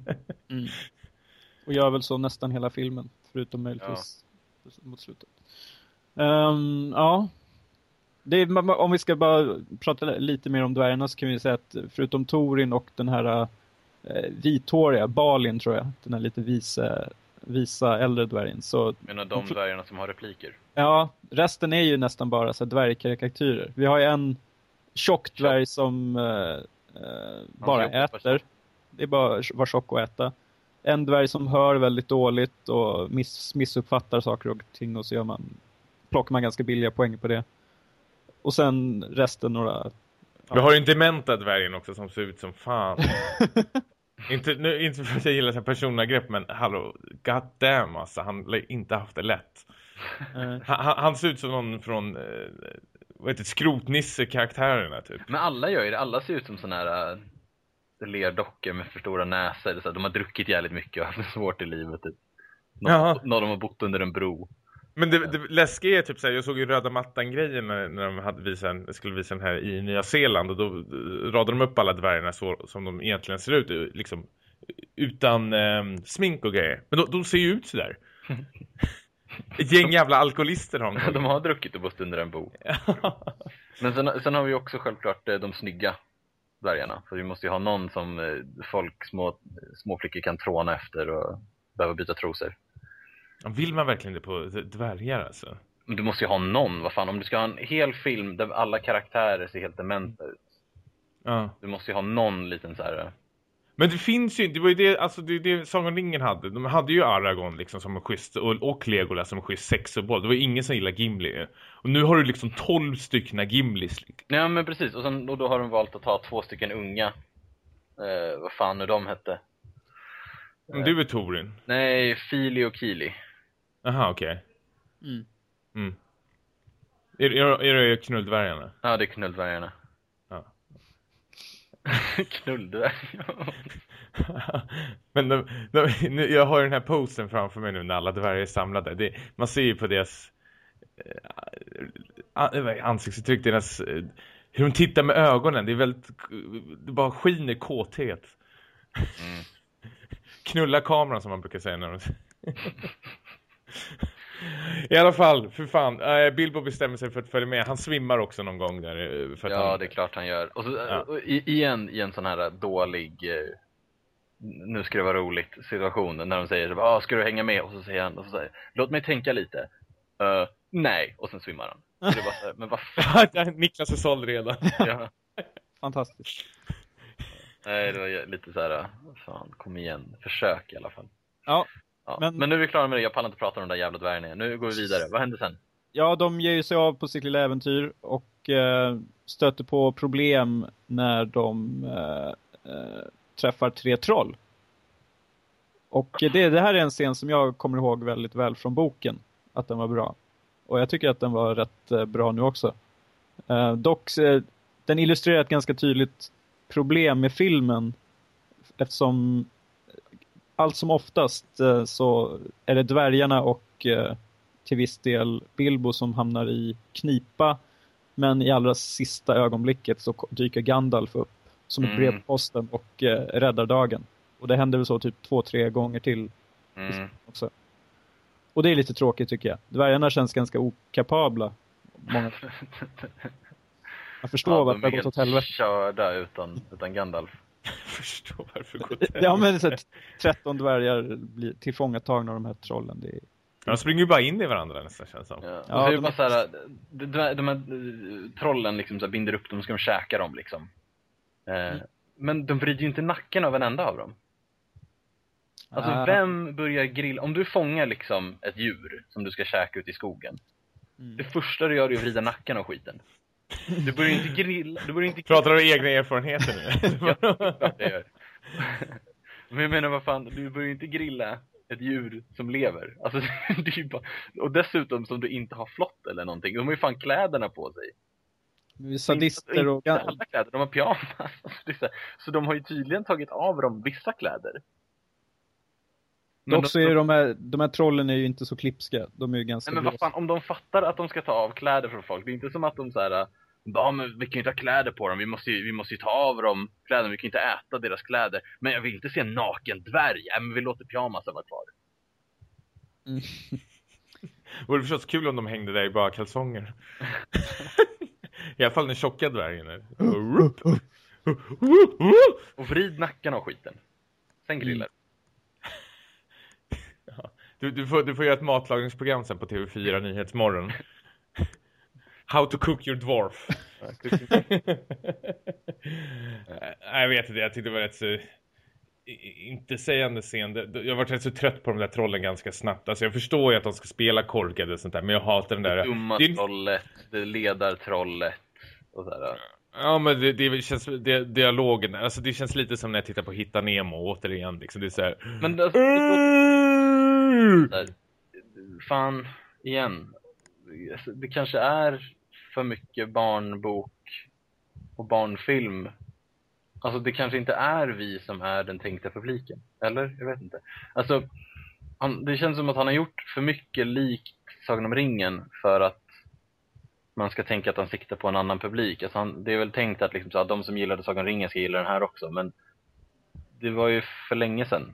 mm. Och gör väl så nästan hela filmen. Förutom möjligtvis ja. mot slutet. Um, ja. Är, om vi ska bara prata lite mer om dvärgarna så kan vi säga att förutom Torin och den här eh, vithåriga, Balin tror jag, den här lite visa, visa äldre dvärgen. Så, Menar de dvärgarna som har repliker? Ja, resten är ju nästan bara så dvärgkarikatyrer. Vi har ju en tjock dvärg som eh, eh, bara äter. Det är bara att vara tjock och äta en dvärg som hör väldigt dåligt och miss, missuppfattar saker och ting och så gör man, plockar man ganska billiga poäng på det. Och sen resten några... Ja. Vi har ju en dementa dvärgen också som ser ut som fan. inte, nu, inte för att jag gillar personagrepp men hallå, god damn alltså, han har inte haft det lätt. han, han, ser ut som någon från eh, vad heter skrotnisse-karaktärerna typ. Men alla gör ju det, alla ser ut som sådana här lerdockor med för stora näsor. Så de har druckit jävligt mycket och haft det svårt i livet. Typ. Någon, någon har bott under en bro. Men det, det läskiga är typ såhär, jag såg ju röda mattan-grejen när, när de hade visat, skulle visa den här i Nya Zeeland och då radade de upp alla dvärgarna så som de egentligen ser ut, liksom utan eh, smink och grejer. Men de, de ser ju ut sådär. Ett gäng jävla alkoholister har de. de har druckit och bott under en bro. Men sen, sen har vi också självklart eh, de snygga dvärgarna. För vi måste ju ha någon som eh, folk, små, små flickor kan tråna efter och behöva byta trosor. Vill man verkligen det på dvärgar alltså? Men du måste ju ha någon, vad fan, om du ska ha en hel film där alla karaktärer ser helt dementa ut. Ja. Du måste ju ha någon liten så här. Men det finns ju, det var ju det, alltså det, det Sagan om ringen hade. De hade ju Aragorn liksom som en schysst, och, och Legolas som en schysst sexuboll. Det var ju ingen som gillade Gimli. Och nu har du liksom 12 stycken Gimlis. Ja men precis, och, sen, och då har de valt att ta två stycken unga. Eh, vad fan nu de hette. Men du är Torin. Nej, Fili och Kili. Aha, okej. Mm. Mm. Är, är, är det knulldvärgarna? Ja, det är knulldvärgarna. Knulldvärgar. Men de, de, nu, jag har ju den här posten framför mig nu när alla dvärgar är samlade. Det, man ser ju på deras eh, ansiktsuttryck, deras, eh, hur de tittar med ögonen. Det är väldigt, det bara skiner kåthet. Mm. Knulla kameran som man brukar säga när de... I alla fall, för fan. Äh, Bilbo bestämmer sig för att följa med. Han svimmar också någon gång där. eh, För att Ja, han, det är klart han gör. Och, så, Ja. och i, igen i en sån här dålig, eh, nu ska det vara roligt situation när de säger ah, ska du hänga med? Och så säger han, och så säger, låt mig tänka lite. "Eh, nej, och sen svimmar han. Så det här, men vad fan. Niklas är såld redan. Ja. Fantastiskt. Nej, det var lite så här, fan, kom igen, försök i alla fall. Ja, Ja. Men... Men- nu är vi klara med det, jag pallar inte prata om de där jävla dvärgarna igen. Nu går vi vidare, vad händer sen? Ja, de ger ju sig av på sitt lilla äventyr och eh, stöter på problem när de eh, eh, träffar tre troll. Och det, det här är en scen som jag kommer ihåg väldigt väl från boken, att den var bra. Och jag tycker att den var rätt eh, bra nu också. Eh, dock, eh, den illustrerar ett ganska tydligt problem med filmen eftersom allt som oftast eh, så är det dvärgarna och eh, till viss del Bilbo som hamnar i knipa. Men i allra sista ögonblicket så dyker Gandalf upp som ett Mm. brev på posten och eh, räddar dagen. Och det händer väl så typ två, tre gånger till Mm. också. Och det är lite tråkigt tycker jag. Dvärgarna känns ganska okapabla. Många... Jag förstår Ja, varför de det är har gått åt helt helvete. körda utan, utan Gandalf. förstår varför till. Ja men så att 13 dvärgar blir tillfångatagna av de här trollen. Det är... De springer ju bara in i varandra nästan känns som. Ja. Ja, de- bara så här, de, de, de här eh, trollen liksom så här binder upp dem och ska de käka dem liksom. Eh, Men de vrider ju inte nacken av en enda av dem. Alltså Ah. vem börjar grilla? Om du fångar liksom ett djur som du ska käka ut i skogen. Mm. Det första du gör är att vrida nacken av skiten. Du börjar inte grilla, du börjar inte Pratar du egna erfarenheter nu? Ja, det gör. Men jag menar vad fan, du börjar ju inte grilla ett djur som lever. Alltså det är bara... Och dessutom som du inte har flott eller någonting. De har ju fan kläderna på sig. Sadister inte, och... Inte alla kläder, de har pyjamas. Så, de har ju tydligen tagit av dem vissa kläder. Men Dock så är ju de här, de här trollen är ju inte så klipska. De är ju ganska Nej men vad fan, om de fattar att de ska ta av kläder från folk, det är inte som att de så här. Ja men vi kan ju inte ha kläder på dem, vi måste ju, vi måste ju ta av dem kläderna, vi kan ju inte äta deras kläder. Men jag vill inte se en naken dvärg, ja, men vi låter pyjamasen vara kvar. Mm. Vore förstås kul om de hängde där i bara kalsonger. I alla fall den tjocka dvärgen. är. Och vrid nacken av skiten. Sen grillar Ja. Du, du, får, du får göra ett matlagningsprogram sen på TV4 Nyhetsmorgon. How to cook your dwarf. Jag vet inte, jag tyckte det var rätt så inte sägande scen. Det- Jag har varit rätt så trött på de där trollen ganska snabbt. Alltså jag förstår ju att de ska spela korkade och sånt där, men jag hatar den där... Det dumma Det trollet, det ledartrollet och sådär. Ja, men det, det känns det, dialogen, alltså det känns lite som när jag tittar på Hitta Nemo återigen liksom det är så här. Men alltså, det låter så här, fan, igen. Det kanske är för mycket barnbok och barnfilm. Alltså det kanske inte är vi som är den tänkta publiken. Eller? Jag vet inte. Alltså, han, det känns som att han har gjort för mycket likt Sagan om ringen för att man ska tänka att han siktar på en annan publik. Alltså han, det är väl tänkt att, liksom, så att de som gillade Sagan om ringen ska gilla den här också, men det var ju för länge sedan.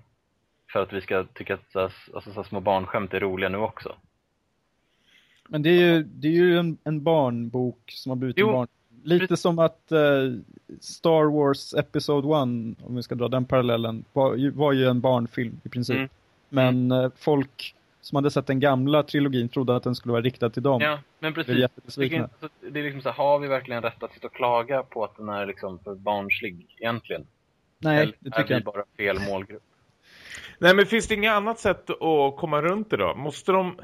För att vi ska tycka att så, alltså, så små barnskämt är roliga nu också. Men det är ju, det är ju en, en barnbok som har blivit Jo. en barn. Lite som att uh, Star Wars Episode 1, om vi ska dra den parallellen, var, ju- var ju en barnfilm i princip. Mm. Men eh, folk som hade sett den gamla trilogin trodde att den skulle vara riktad till dem. Ja, men precis. Det, så det är liksom så här, har vi verkligen rätt att sitta och klaga på att den är liksom för barnslig egentligen? Nej, Eller det är tycker jag inte. bara fel målgrupp? Nej, men finns det inget annat sätt att komma runt det då? Måste de...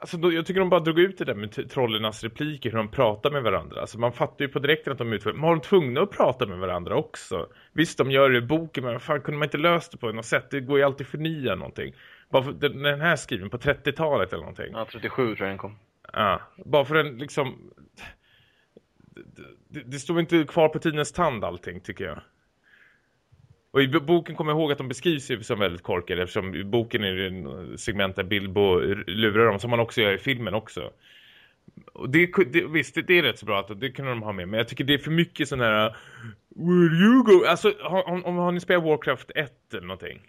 Alltså, då, jag tycker de bara drog ut det där med trollernas repliker, hur de pratar med varandra. Alltså, man fattar ju på direkten att de utför... Men har de tvungna att prata med varandra också? Visst, de gör det i boken, men fan, kunde man inte löst det på något sätt? Det går ju alltid att förnya någonting. Bara för, den, den här skriven på 30-talet eller någonting. Ja, 37 tror jag den kom. Ja, bara för en liksom... Det, det, det står inte kvar på tidens tand allting tycker jag. Och i boken kommer jag ihåg att de beskrivs ju som väldigt korkade eftersom i boken är det en segment där Bilbo lurar dem som man också gör i filmen också. Och det, det, visst, det, det är rätt så bra att det kunde de ha med. Men jag tycker det är för mycket sån här... Where you go? Alltså, har, om, har ni spelat Warcraft 1 eller någonting?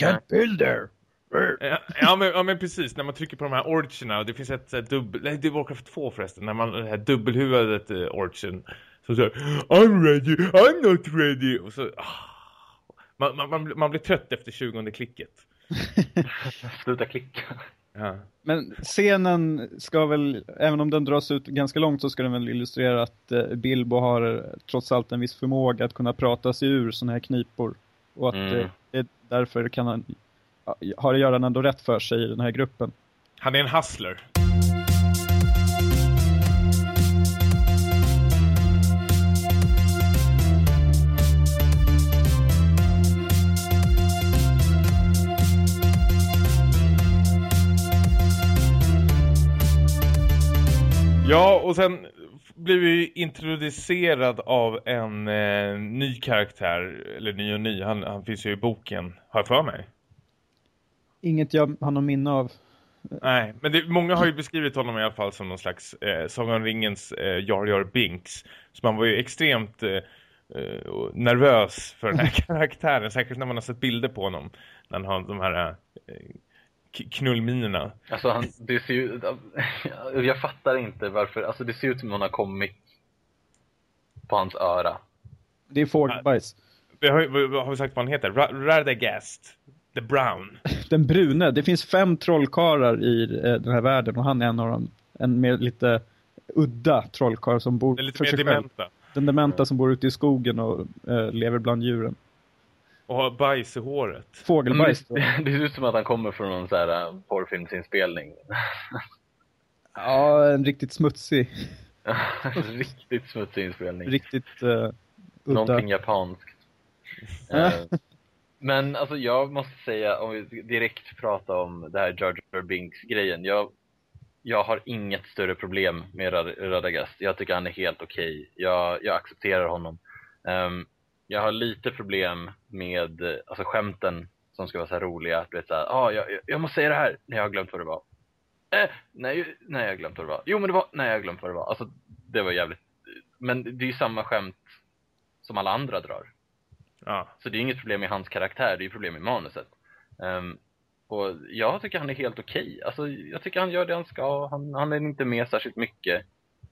Can't build there. Ja, ja, men, ja men precis, när man trycker på de här orcherna och det finns ett här dubbel, nej det är Warcraft 2 förresten, när man, det här dubbelhuvudet uh, orchen så säger I'm ready, I'm not ready och så, ah, man, man, man, blir- man blir trött efter 20 klicket. Sluta klicka. Ja. Men scenen ska väl, även om den dras ut ganska långt så ska den väl illustrera att eh, Bilbo har eh, trots allt en viss förmåga att kunna prata sig ur såna här knipor. Och att Mm. eh, det, därför kan han, har Göran ändå rätt för sig i den här gruppen. Han är en hustler. Ja, och sen blev vi introducerad av en eh, ny karaktär, eller ny och ny, han, han finns ju i boken, har jag för mig. Inget jag har någon minne av. Nej, men det, många har ju beskrivit honom i alla fall som någon slags eh, Sagan ringens eh, Jar Jar Binks. Så man var ju extremt eh, eh, nervös för den här karaktären, särskilt när man har sett bilder på honom. När han har de här eh, knullminerna. Alltså han, det ser ju, jag fattar inte varför, alltså det ser ut som om han har kommit på hans öra. Det är fågelbajs. Vi har, har vi sagt vad han heter? Ra- Radagast. The Brown. Den brune, det finns fem trollkarlar i eh, den här världen och han är en av dem. En med lite udda trollkarl som bor för mer sig själv. dementa. Den dementa som bor ute i skogen och eh, lever bland djuren. Och har bajs i håret. Fågelbajs. Men det, det ser ut som att han kommer från någon så här äh, porrfilmsinspelning. Ja, en riktigt smutsig, Riktigt smutsig inspelning. riktigt uh, udda. Någonting japanskt. Eh, Men alltså jag måste säga, om vi direkt pratar om det här Jar Jar Binks-grejen. Jag, jag har inget större problem med Rad- Radagast. Jag tycker han är helt okej. Jag, jag accepterar honom. Ehm, jag har lite problem med alltså, skämten som ska vara så här roliga. Du vet såhär, ah, jag, jag- måste säga det här. Nej, jag har glömt vad det var. Eh, nej, nej, jag har glömt vad det var. Jo, men det var, nej, jag har glömt vad det var. Alltså, det var jävligt. Men det är ju samma skämt som alla andra drar. Ja. Så det är inget problem med hans karaktär, det är ju problem med manuset. Ehm, och jag tycker han är helt okej. Alltså, jag tycker han gör det han ska. Han, han är inte med särskilt mycket.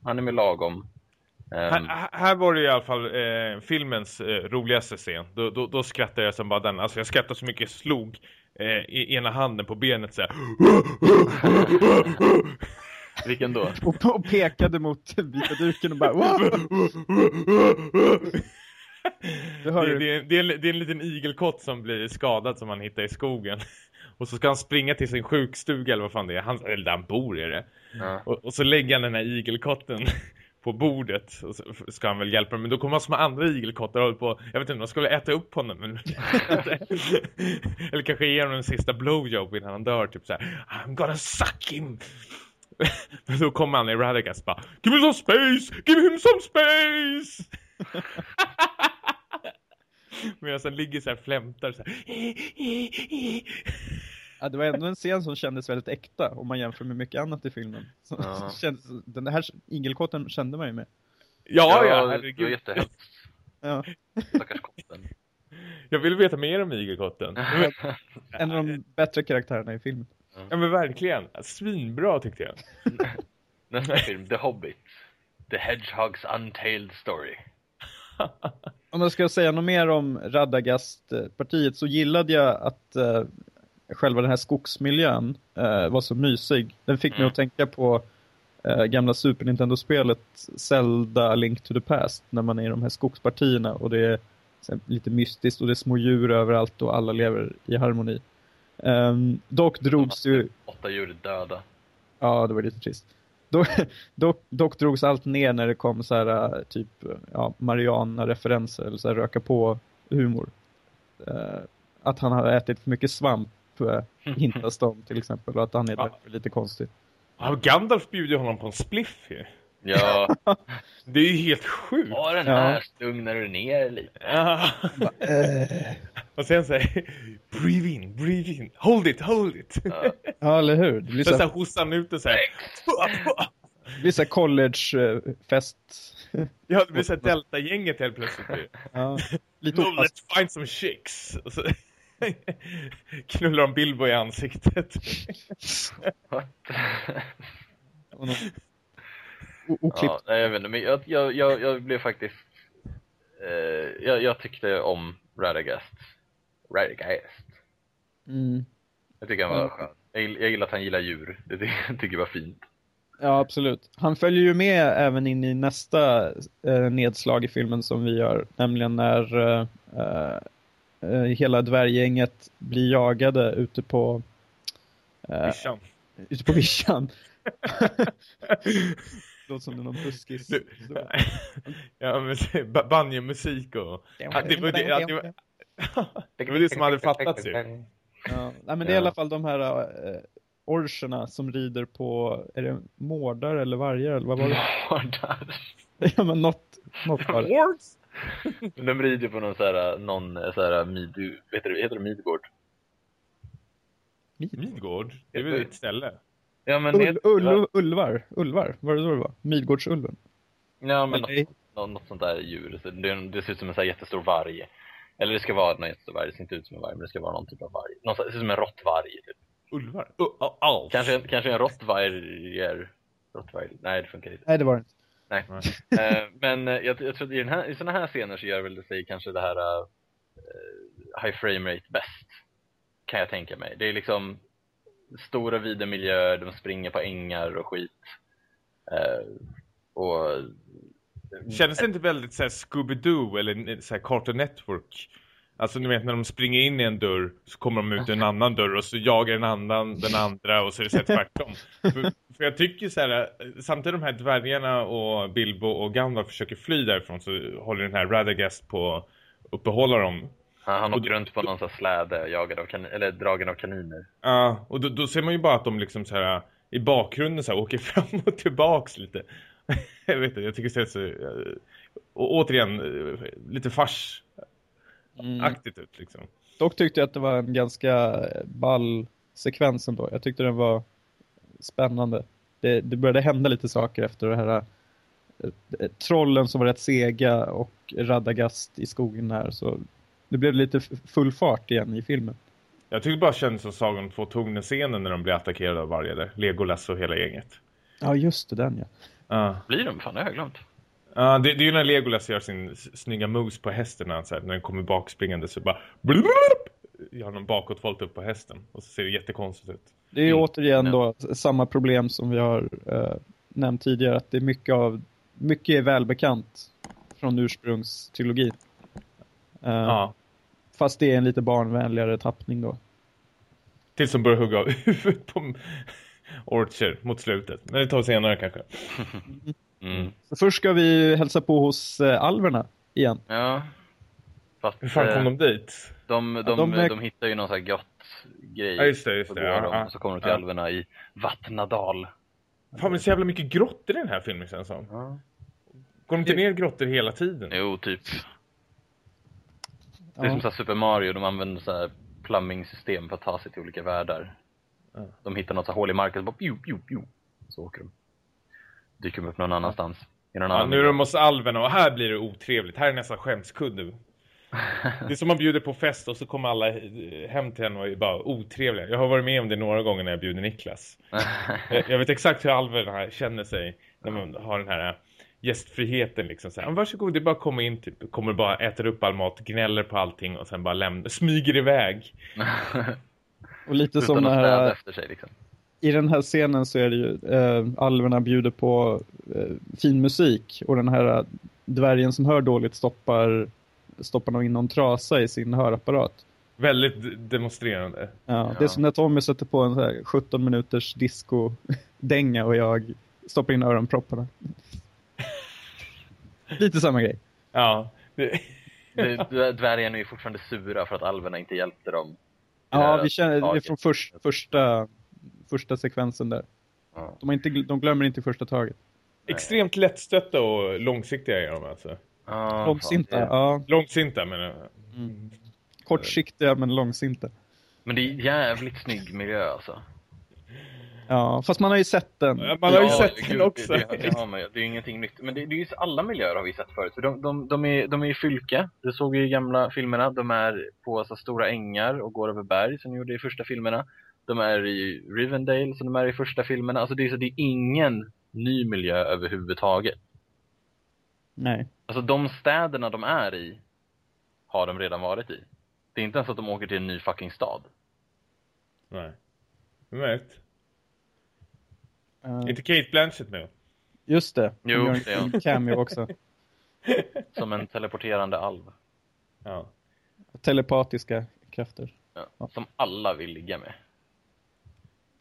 Han är med lagom. Ehm, Här, här var det i alla fall eh, filmens eh, roligaste scen. Då, då, då skrattade jag som bara den. Alltså jag skrattade så mycket jag slog eh, i ena handen på benet så här. vilken då? Och, och pekade mot vita duken och bara! Det det, det, är- det, är, en- det är en liten igelkott som blir skadad som man hittar i skogen. Och så ska han springa till sin sjukstuga eller vad fan det är. Han, eller där han bor är det. Ja. Och, och så lägger han den här igelkotten på bordet och så ska han väl hjälpa dem. Men då kommer med andra igelkottar och på, jag vet inte, de skulle äta upp honom. Men eller kanske ge honom en sista blowjob innan han dör. Typ så här, I'm gonna suck him. Men då kommer han i Radagast bara, give me some space, give him some space. Medan han ligger så här flämtar så här. Ja, det var ändå en scen som kändes väldigt äkta om man jämför med mycket annat i filmen. Så, Ja. kändes, den här igelkotten kände man ju med. Ja, ja, det var herregud. jättehemskt. Ja. Stackars kotten. Jag vill veta mer om igelkotten. En av de bättre karaktärerna i filmen. Ja men verkligen. Svinbra tyckte jag. Nästa film, The Hobbit. The Hedgehog's Untailed Story. Om jag ska säga något mer om Radagast-partiet så gillade jag att uh, själva den här skogsmiljön uh, var så mysig. Den fick mm. mig att tänka på uh, gamla Super Nintendo-spelet Zelda Link to the Past när man är i de här skogspartierna och det är lite mystiskt och det är små djur överallt och alla lever i harmoni. Um, dock drogs ju... Åtta djur döda. Ja, det var lite trist. Dock, dock, dock drogs allt ner när det kom så här äh, typ ja, Mariana-referenser eller så här röka på humor. Uh, att han hade ätit för mycket svamp uh, hintas de till exempel och att han är ja. lite konstigt. Ja, Gandalf bjuder honom på en spliff ju. Ja. det är ju helt sjukt. Ja, den här ja. lugnar du ner lite. Ja. Och sen säger breathe in, breathe in, hold it, hold it. Ja, ja eller hur? Det blir så, så här hostar ut och så här. Det blir så collegefest. Ja, det blir så här delta-gänget helt plötsligt. Ja, lite no, let's find some chicks. Knullar de Bilbo i ansiktet. ja, nej, jag vet inte, men jag, jag, jag, jag blev faktiskt eh, jag, jag tyckte om Radagast Radagast. Mm. Jag tycker han var skön. Jag, jag gillar att han gillar djur. Det tycker jag var fint. Ja, absolut. Han följer ju med även in i nästa eh, nedslag i filmen som vi gör. Nämligen när eh, eh, hela dvärggänget blir jagade ute på... Eh, vischan. Ute på vischan. låter som det är någon buskis. Du, ja, men banjomusik och... Det, var, det, det, var, det var det som hade fattats ju. Ja, nej, men det är i alla fall de här äh, orcherna som rider på, är det mårdar eller vargar eller vad var det? Mårdar? ja men något, något var det. De rider på någon så här, någon så här midu, heter det, heter det midgård? Midgård? Det är väl ett ställe? Ja, men Ull, ull, ulvar, ulvar, var det så det var? Midgårdsulven? Ja, men något, något, sånt där djur. Det, det ser ut som en så här jättestor varg. Eller det ska vara någon jättestor varg, det ser inte ut som en varg, men det ska vara någon typ av varg. Någon, det ser ut som en råttvarg typ. Ulvar? Uh, uh, uh. Kanske, kanske en råttvarg Rottweiler. Nej, det funkar inte. Nej, det var det inte. Nej. uh, men uh, jag, jag tror att i, den här, i sådana här scener så gör väl det sig kanske det här uh, high frame rate bäst. Kan jag tänka mig. Det är liksom stora vida miljöer, de springer på ängar och skit. och Kändes det inte väldigt så Scooby-Doo eller så här Cartoon Network? Alltså ni vet när de springer in i en dörr så kommer de ut i en annan dörr och så jagar en annan den andra och så är det så tvärtom. för, för jag tycker så här, samtidigt de här dvärgarna och Bilbo och Gandalf försöker fly därifrån så håller den här Radagast på att uppehålla dem. Han åker runt på någon sån släde jagad av kan eller dragen av kaniner. Ja, och då, då, ser man ju bara att de liksom så här i bakgrunden så här, åker fram och tillbaks lite. jag vet inte, jag tycker det ser så... Och återigen, lite fars. Aktigt ut liksom. Dock tyckte jag att det var en ganska ball sekvens ändå. Jag tyckte den var spännande. Det, det började hända lite saker efter det här äh, trollen som var rätt sega och Radagast i skogen här. Så det blev lite full fart igen i filmen. Jag tyckte bara kändes som Sagan om två tugna-scenen när de blir attackerade av vargar. Legolas och hela gänget. Ja, just det, den ja. Uh. Blir de? Fan, det har jag glömt. Ja, uh, det, det, är ju när Legolas gör sin snygga moves på hästen så här, när den kommer bakspringande så bara gör någon bakåtvolt upp på hästen och så ser det jättekonstigt ut. Det är ju mm. återigen då samma problem som vi har uh, nämnt tidigare att det är mycket av mycket är välbekant från ursprungstrilogin. Uh, ja. Fast det är en lite barnvänligare tappning då. Tills som börjar hugga av huvudet på Orcher mot slutet. Men det tar senare kanske. Mm. Så först ska vi hälsa på hos äh, alverna igen. Ja. Fast, Hur fan kom äh, de dit? De, de, ja, de, de, de hittar ju någon sån här gott grej. Ja, just det, just det. Ja, och så kommer de till ja. alverna i Vattnadal. Fan, men så jävla mycket grottor i den här filmen känns som. Ja. Går de inte ner grottor hela tiden? Jo, typ. Det är som så Super Mario, de använder så här plumbing-system för att ta sig till olika världar. De hittar något så hål i marken, så bara piu, piu, piu. Så åker de. Dyker de upp någon annanstans. I någon ja, annan nu är de hos alverna och här blir det otrevligt. Här är nästan skämskudde. det är som man bjuder på fest och så kommer alla hem till en och är bara otrevliga. Jag har varit med om det några gånger när jag bjuder Niklas. jag, vet exakt hur alverna känner sig när man har den här gästfriheten liksom så här, varsågod, det är bara att komma in typ, kommer bara äter upp all mat, gnäller på allting och sen bara lämnar, smyger iväg. Och lite Utan som städa här, efter sig liksom. I den här scenen så är det ju, eh, alverna bjuder på eh, fin musik och den här eh, dvärgen som hör dåligt stoppar, stoppar nog in någon trasa i sin hörapparat. Väldigt demonstrerande. Ja, Det Ja. är som när Tommy sätter på en så här 17 minuters disco-dänga och jag stoppar in öronpropparna. Lite samma grej. Ja, det, Det- d- Dvärgarna är ju fortfarande sura för att alverna inte hjälpte dem. Ja, vi känner det från först, första, första sekvensen där. Ja. De, har inte, de glömmer inte första taget. extremt lättstötta och långsiktiga är de alltså. Ja, Långsinta, ja. Långsinta men jag. Kortsiktiga men långsinta. Men det är jävligt snygg miljö alltså. Ja, fast man har ju sett den. Ja, Man har ju Ja, sett gud, den också. Det, det, det, har man det är ju ingenting nytt. Men det, det är ju alla miljöer har vi sett förut. För de, de, de, är, de är i fylke. Det såg vi i gamla filmerna. De är på så stora ängar och går över berg som de gjorde i första filmerna. De är i Rivendale som de är i första filmerna. Alltså det är, så, det är ingen ny miljö överhuvudtaget. Nej. Alltså de städerna de är i har de redan varit i. Det är inte ens att de åker till en ny fucking stad. Nej. Vem vet? Uh, Inte Kate Blanchett nu. just det. De Jo, gör det är en hon. cameo också. Som en teleporterande alv. Ja. Telepatiska krafter. Ja. Som alla vill ligga med.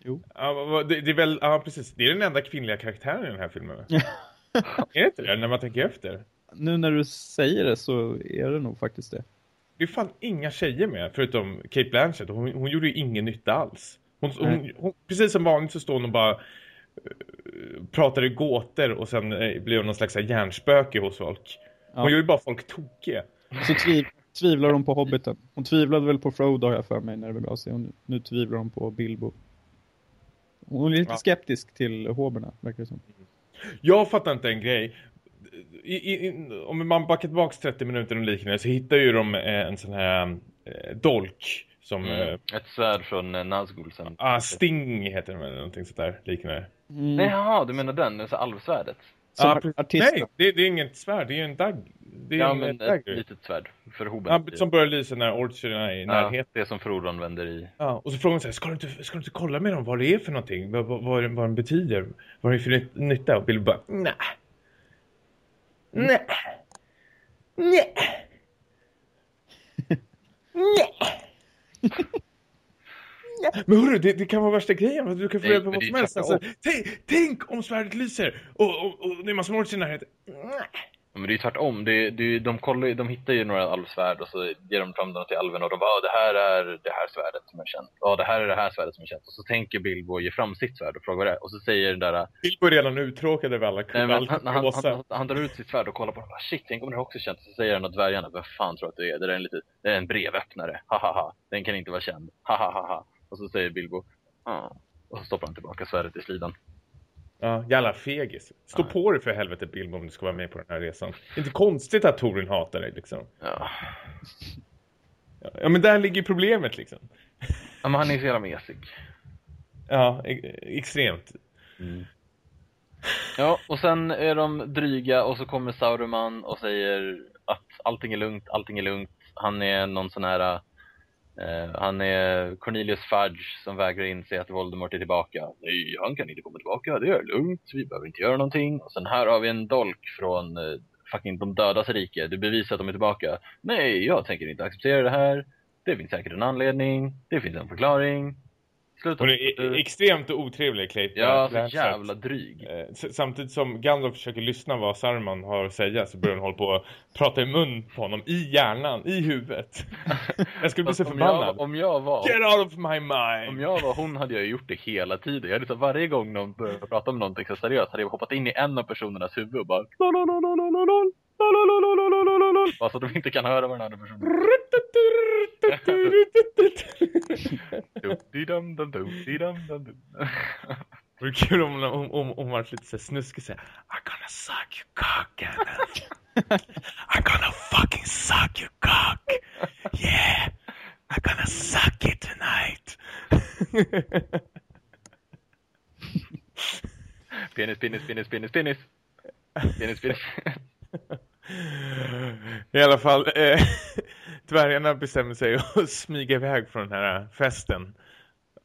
Jo. Ja, det, det är väl, ja precis. Det är den enda kvinnliga karaktären i den här filmen. är det inte det? När man tänker efter. Nu när du säger det så är det nog faktiskt det. Det är fan inga tjejer med, förutom Kate Blanchett. Hon, hon gjorde ju ingen nytta alls. Hon, hon, hon, precis som vanligt så står hon och bara eh, pratar i gåtor och sen eh, blir hon någon slags hjärnspöke hos folk. Hon Ja. gör ju bara folk tokiga. Så tviv, tvivlar hon på Hobbiten. Hon tvivlade väl på Frodo har jag för mig när det begav sig. Hon, nu tvivlar hon på Bilbo. Hon är lite Ja. skeptisk till hoberna, verkar det som. Jag fattar inte en grej. I, i, om man backar tillbaka 30 minuter och liknande så hittar ju de eh, en sån här eh, dolk som... Eh, Mm. Ett svärd från eh, Nazgul sen. ah, Sting heter den eller någonting sånt där liknande. Mm. Nej, jaha, du menar den? Alltså alvsvärdet? Som ar- precis. artisten. Nej, det, det är inget svärd, det är en dag. Det är Ja, en men ett dagger. litet svärd. För hoben. Ja, som börjar lysa när orcherna är i ja, närheten. det som Frodo vänder i. Ja, och så frågar hon så här, ska du, inte, ska du inte kolla med dem vad det är för någonting? Vad, vad, vad, den- vad den betyder? Vad det är för nytt- nytta? Och Bill bara, nej. Nej. Nej. Nej. Men hörru, det, det kan vara värsta grejen. Du kan få reda på vad som helst. Alltså, tänk, tänk om svärdet lyser och, och, och det är massor orcher i närheten. Men det är ju tvärtom. Det, det, de, kollar, de hittar ju några alvsvärd och så ger de fram dem till alven och de bara "Ah, det här är det här svärdet som är känt. Ja, det här är det här svärdet som är känt. Och så tänker Bilbo ger fram sitt svärd och frågar vad det är. Och så säger den där Bilbo är redan uttråkad över alla Nej, han, han, kuriosa. han, han drar ut sitt svärd och kollar på det. Ah, Shit, tänk om det här också är känt. Så säger en av dvärgarna, vad fan tror du att det är? Det är en, lite, det är en brevöppnare. Ha, ha, ha. Den kan inte vara känd. Ha, ha, ha, ha. Och så säger Bilbo, ah. Och så stoppar han tillbaka svärdet i slidan. Ja, jävla fegis. Stå Ja. på dig för helvete Bilbo om du ska vara med på den här resan. Det är inte konstigt att Torin hatar dig liksom. Ja. Ja, men där ligger problemet liksom. ja men han är så jävla mesig. Ja, e extremt. Ja, och sen är de dryga och så kommer Sauruman och säger att allting är lugnt, allting är lugnt. Han är någon sån här, Eh, han är Cornelius Fudge som vägrar inse att Voldemort är tillbaka. Nej, han kan inte komma tillbaka, det är lugnt, vi behöver inte göra någonting. Och sen här har vi en dolk från eh, fucking de dödas rike, du bevisar att de är tillbaka. Nej, jag tänker inte acceptera det här. Det finns säkert en anledning, det finns en förklaring. Sluta. Hon är e- extremt otrevlig, Kate Ja, så jävla dryg. Eh, Samtidigt som Gandalf försöker lyssna vad Saruman har att säga så börjar hon hålla på och prata i mun på honom, i hjärnan, i huvudet. Jag skulle bli så förbannad. jag, om jag var... Get out of my mind! Om jag var hon hade jag gjort det hela tiden. Jag hade varje gång någon började prata om någonting så seriöst hade jag hoppat in i en av personernas huvud och bara Bara så att de inte kan höra vad den andra personen. Det vore kul om om, om, om varit lite så snuskig så här, I'm gonna suck your cock, Gandalf. I'm gonna fucking suck your cock. Yeah, I'm gonna suck it tonight. Penis, penis, penis, penis, penis. Penispenis. I alla fall, eh, dvärgarna bestämmer sig att smyga iväg från den här festen.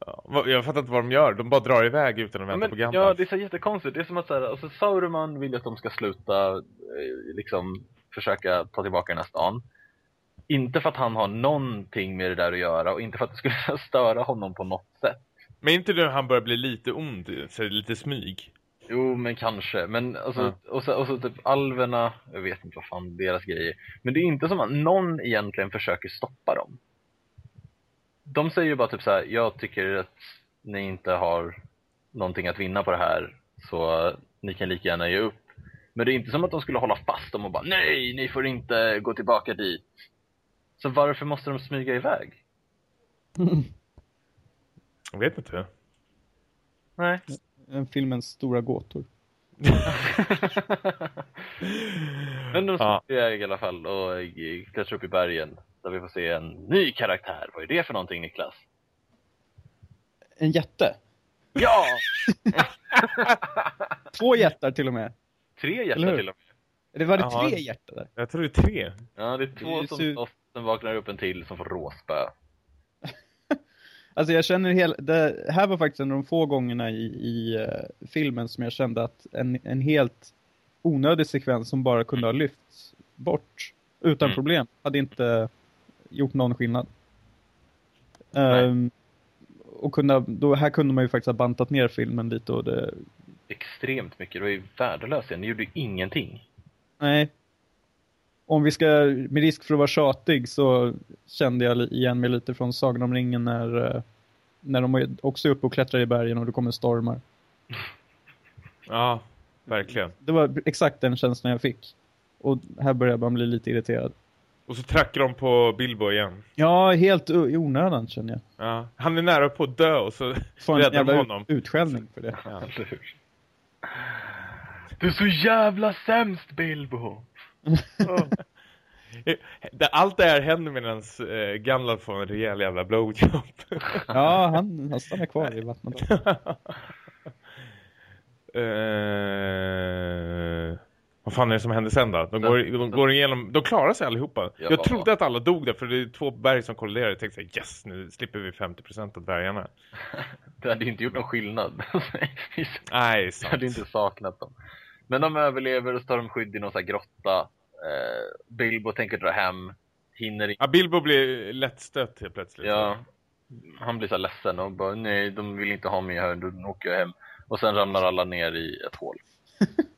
Ja, Jag fattar inte vad de gör. De bara drar iväg utan att vänta Men, på ja, Gandalf. det är så jättekonstigt. Det är som att så här, alltså, Sauron vill att de ska sluta eh, liksom försöka ta tillbaka den här stan. Inte för att han har någonting med det där att göra och inte för att det skulle störa honom på något sätt. Men inte nu han börjar bli lite ond, så lite smyg. Jo, men kanske. Men alltså, Ja. och, så, och så typ alverna, jag vet inte vad fan deras grejer Men det är inte som att någon egentligen försöker stoppa dem. De säger ju bara typ så här, jag tycker att ni inte har någonting att vinna på det här, så ni kan lika gärna ge upp. Men det är inte som att de skulle hålla fast dem och bara, nej, ni får inte gå tillbaka dit. Så varför måste de smyga iväg? Jag vet inte. Nej. Den filmens stora gåtor. Men de Ja. iväg i alla fall och klättrar upp i bergen. Där vi får se en ny karaktär. Vad är det för någonting Niklas? En jätte. Ja! Två jättar till och med. Tre hur? till och med. Eller var det Ja. tre hjärtar där? Jag tror det är tre. Ja, det är Det två är som sen vaknar upp en till som får råspö. Alltså jag känner hela, det här var faktiskt en av de få gångerna i, i eh, filmen som jag kände att en, en helt onödig sekvens som bara kunde ha lyfts bort utan Mm. problem hade inte gjort någon skillnad. Ehm, och kunna, då, här kunde man ju faktiskt ha bantat ner filmen lite och det, Extremt mycket. Det var ju värdelöst. Ni gjorde ju ingenting. nej. Om vi ska, med risk för att vara tjatig så kände jag igen mig lite från Sagan om ringen när, eh, när de också är uppe och klättrar i bergen och det kommer stormar. Ja, verkligen. Det var exakt den känslan jag fick. Och här börjar man bli lite irriterad. Och så trackar de på Bilbo igen. Ja, helt i onödan känner jag. Ja. Han är nära på att dö och så Får räddar de honom. utskällning för det. Ja. Du är så jävla sämst Bilbo! Det- Allt det här händer medan eh, Gandalf får en rejäl jävla blowjob. Ja, han, han stannar kvar i vattnet. eh, vad fan är det som händer sen då? De går, de går igenom, de klarar sig allihopa. Ja. Jag trodde att alla dog där för det är två berg som kolliderar. Jag tänkte så här, yes, nu slipper vi 50% av dvärgarna. Det hade inte gjort någon skillnad. Nej, Jag sant. hade inte saknat dem. Men de överlever och så tar de skydd i någon sån här grotta. Eh, Bilbo tänker dra hem. Hinner inte. Ja, Bilbo blir lättstött helt plötsligt. Ja. Han blir så ledsen och bara nej, de vill inte ha mig här, då åker jag hem. Och sen ramlar alla ner i ett hål.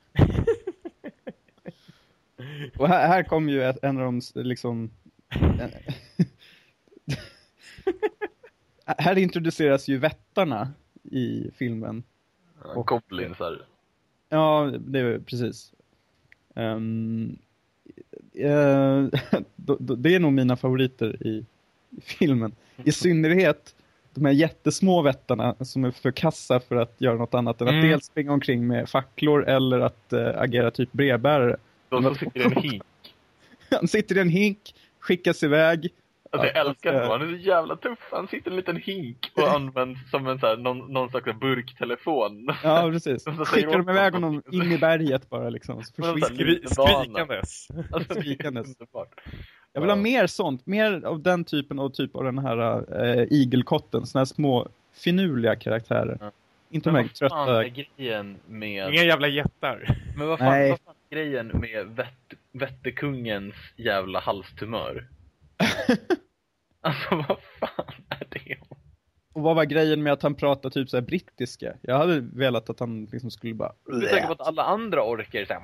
Och här, här kom ju ett, en av de liksom... en- här introduceras ju vättarna i filmen. Och Goblinsar. Ja, det är precis. Då- då- det är nog mina favoriter i, i filmen. I synnerhet de här jättesmå vättarna som är för kassa för att göra något annat än att Mm. dels springa omkring med facklor eller att eh, agera typ brevbärare. De som sitter i en hink. Han sitter i en hink, skickas iväg. Alltså jag Ja, älskar honom, han är så jävla tuff. Han sitter i en liten hink och används som en så här, någon, någon slags burktelefon. Ja, precis. Skickar de iväg honom in i berget bara liksom. Så Skri skrikandes. Alltså, Skrikandes. Jag vill ha mer sånt. Mer av den typen och typ av den här äh, igelkotten. Såna här små finurliga karaktärer. Ja. Inte de här fan är trötta... grejen med... Inga jävla jättar. Men vad fan, Nej. vad fan är grejen med vett, vettekungens jävla halstumör? alltså vad fan är det? Och vad var grejen med att han pratar typ så här brittiska? Jag hade velat att han liksom skulle bara... Du är säker på att alla andra orkar så här...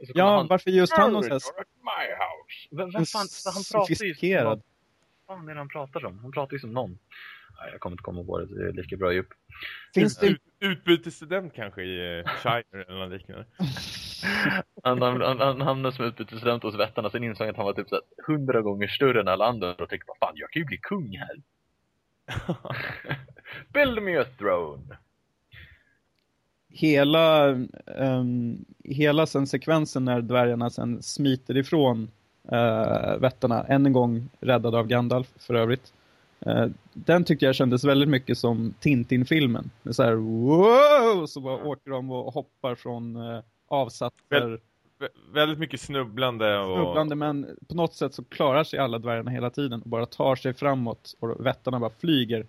Och så Ja, han, varför just han någon sån här "You're at my house. Vem, vem fan, han pratar ju. Vad fan är det han pratar som? Han pratar ju som någon. Nej, jag kommer inte komma på det, så det är lika bra djup. Finns det Ut, utbytesstudent kanske i eh, Shire eller något liknande. Han, han, han, han hamnade som utbytesstudent hos vättarna, sen insåg han att han var typ så hundra gånger större än alla andra och tänkte, vad fan, jag kan ju bli kung här. Build me a throne. hela, ehm, hela sen sekvensen när dvärgarna sen smiter ifrån uh, vättarna, än en gång räddad av Gandalf för övrigt. Eh, den tyckte jag kändes väldigt mycket som Tintin-filmen. Det är så här, wow! Så bara åker de och hoppar från, eh, avsatt för Vä- väldigt mycket snubblande och... snubblande men på något sätt så klarar sig alla dvärgarna hela tiden och bara tar sig framåt och vättarna bara flyger.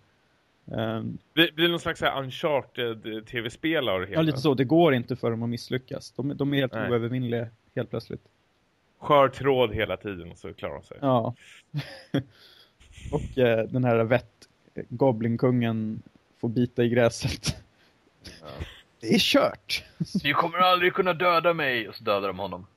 Ehm, Blir, blir det någon slags uncharted tv-spel av det hela? ja, lite så. Det går inte för dem att misslyckas. De, de är helt Nej. oövervinnliga helt plötsligt. Skör tråd hela tiden så klarar de sig. Ja. och eh, den här vett Goblinkungen får bita i gräset. Det är kört! Du kommer aldrig kunna döda mig! Och så dödar de honom.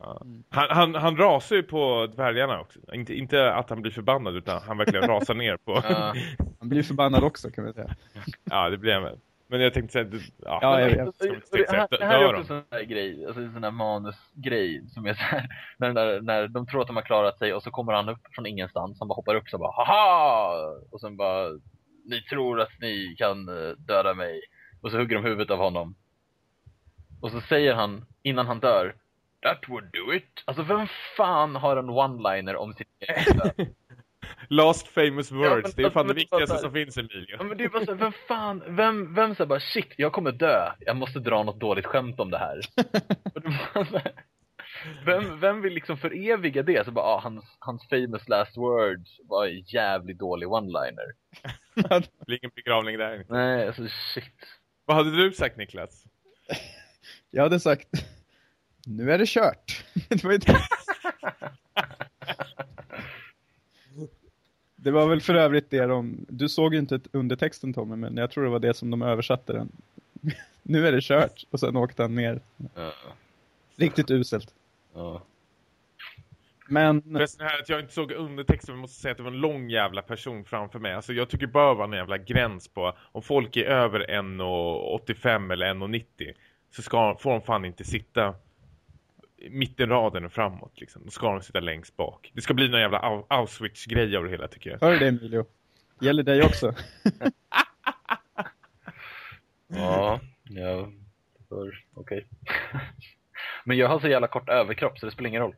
Ja. Han, han, han rasar ju på dvärgarna också. Inte, inte att han blir förbannad utan han verkligen rasar ner på... Ja. Han blir förbannad också kan vi säga. ja, det blir han väl. Men jag tänkte säga... Ja, Ja, jag vet. Det, här, det här är också en sån här grej, alltså en sån här manusgrej som är så här, när, när, när de tror att de har klarat sig och så kommer han upp från ingenstans, han bara hoppar upp så bara haha! Och sen bara, ni tror att ni kan eh, döda mig. Och så hugger de huvudet av honom. Och så säger han, innan han dör, That would do it. Alltså vem fan har en one-liner om egen död? Last famous words. men- det är fan det viktigaste som finns Emilio. Ja, men det är bara så här, vem fan, vem, vem säger bara shit, jag kommer dö, jag måste dra något dåligt skämt om det här, vem, vem vill liksom föreviga det? Så bara, ah, hans, hans famous last words var en jävligt dålig one-liner. Det blir ingen begravning där. Nej, alltså shit. Vad hade du sagt Niklas? Jag hade sagt nu är det kört. det, var ju det. det var väl för övrigt det de... Du såg ju inte undertexten Tommy, men jag tror det var det som de översatte den. nu är det kört. Och sen åkte han ner. Riktigt uselt. ja. Men Förresten här att jag inte såg undertexten men måste säga att det var en lång jävla person framför mig. Alltså jag tycker bara vara en jävla gräns på om folk är över 1,85 eller 1,90 så ska, får de fan inte sitta mittenraden och framåt liksom. Då ska de sitta längst bak. Det ska bli någon jävla Au- Auschwitz-grej av det hela tycker jag. hör du det Emilio? Gäller dig också? Ja, ja. för- Okej. Men jag har så jävla kort överkropp så det spelar ingen roll.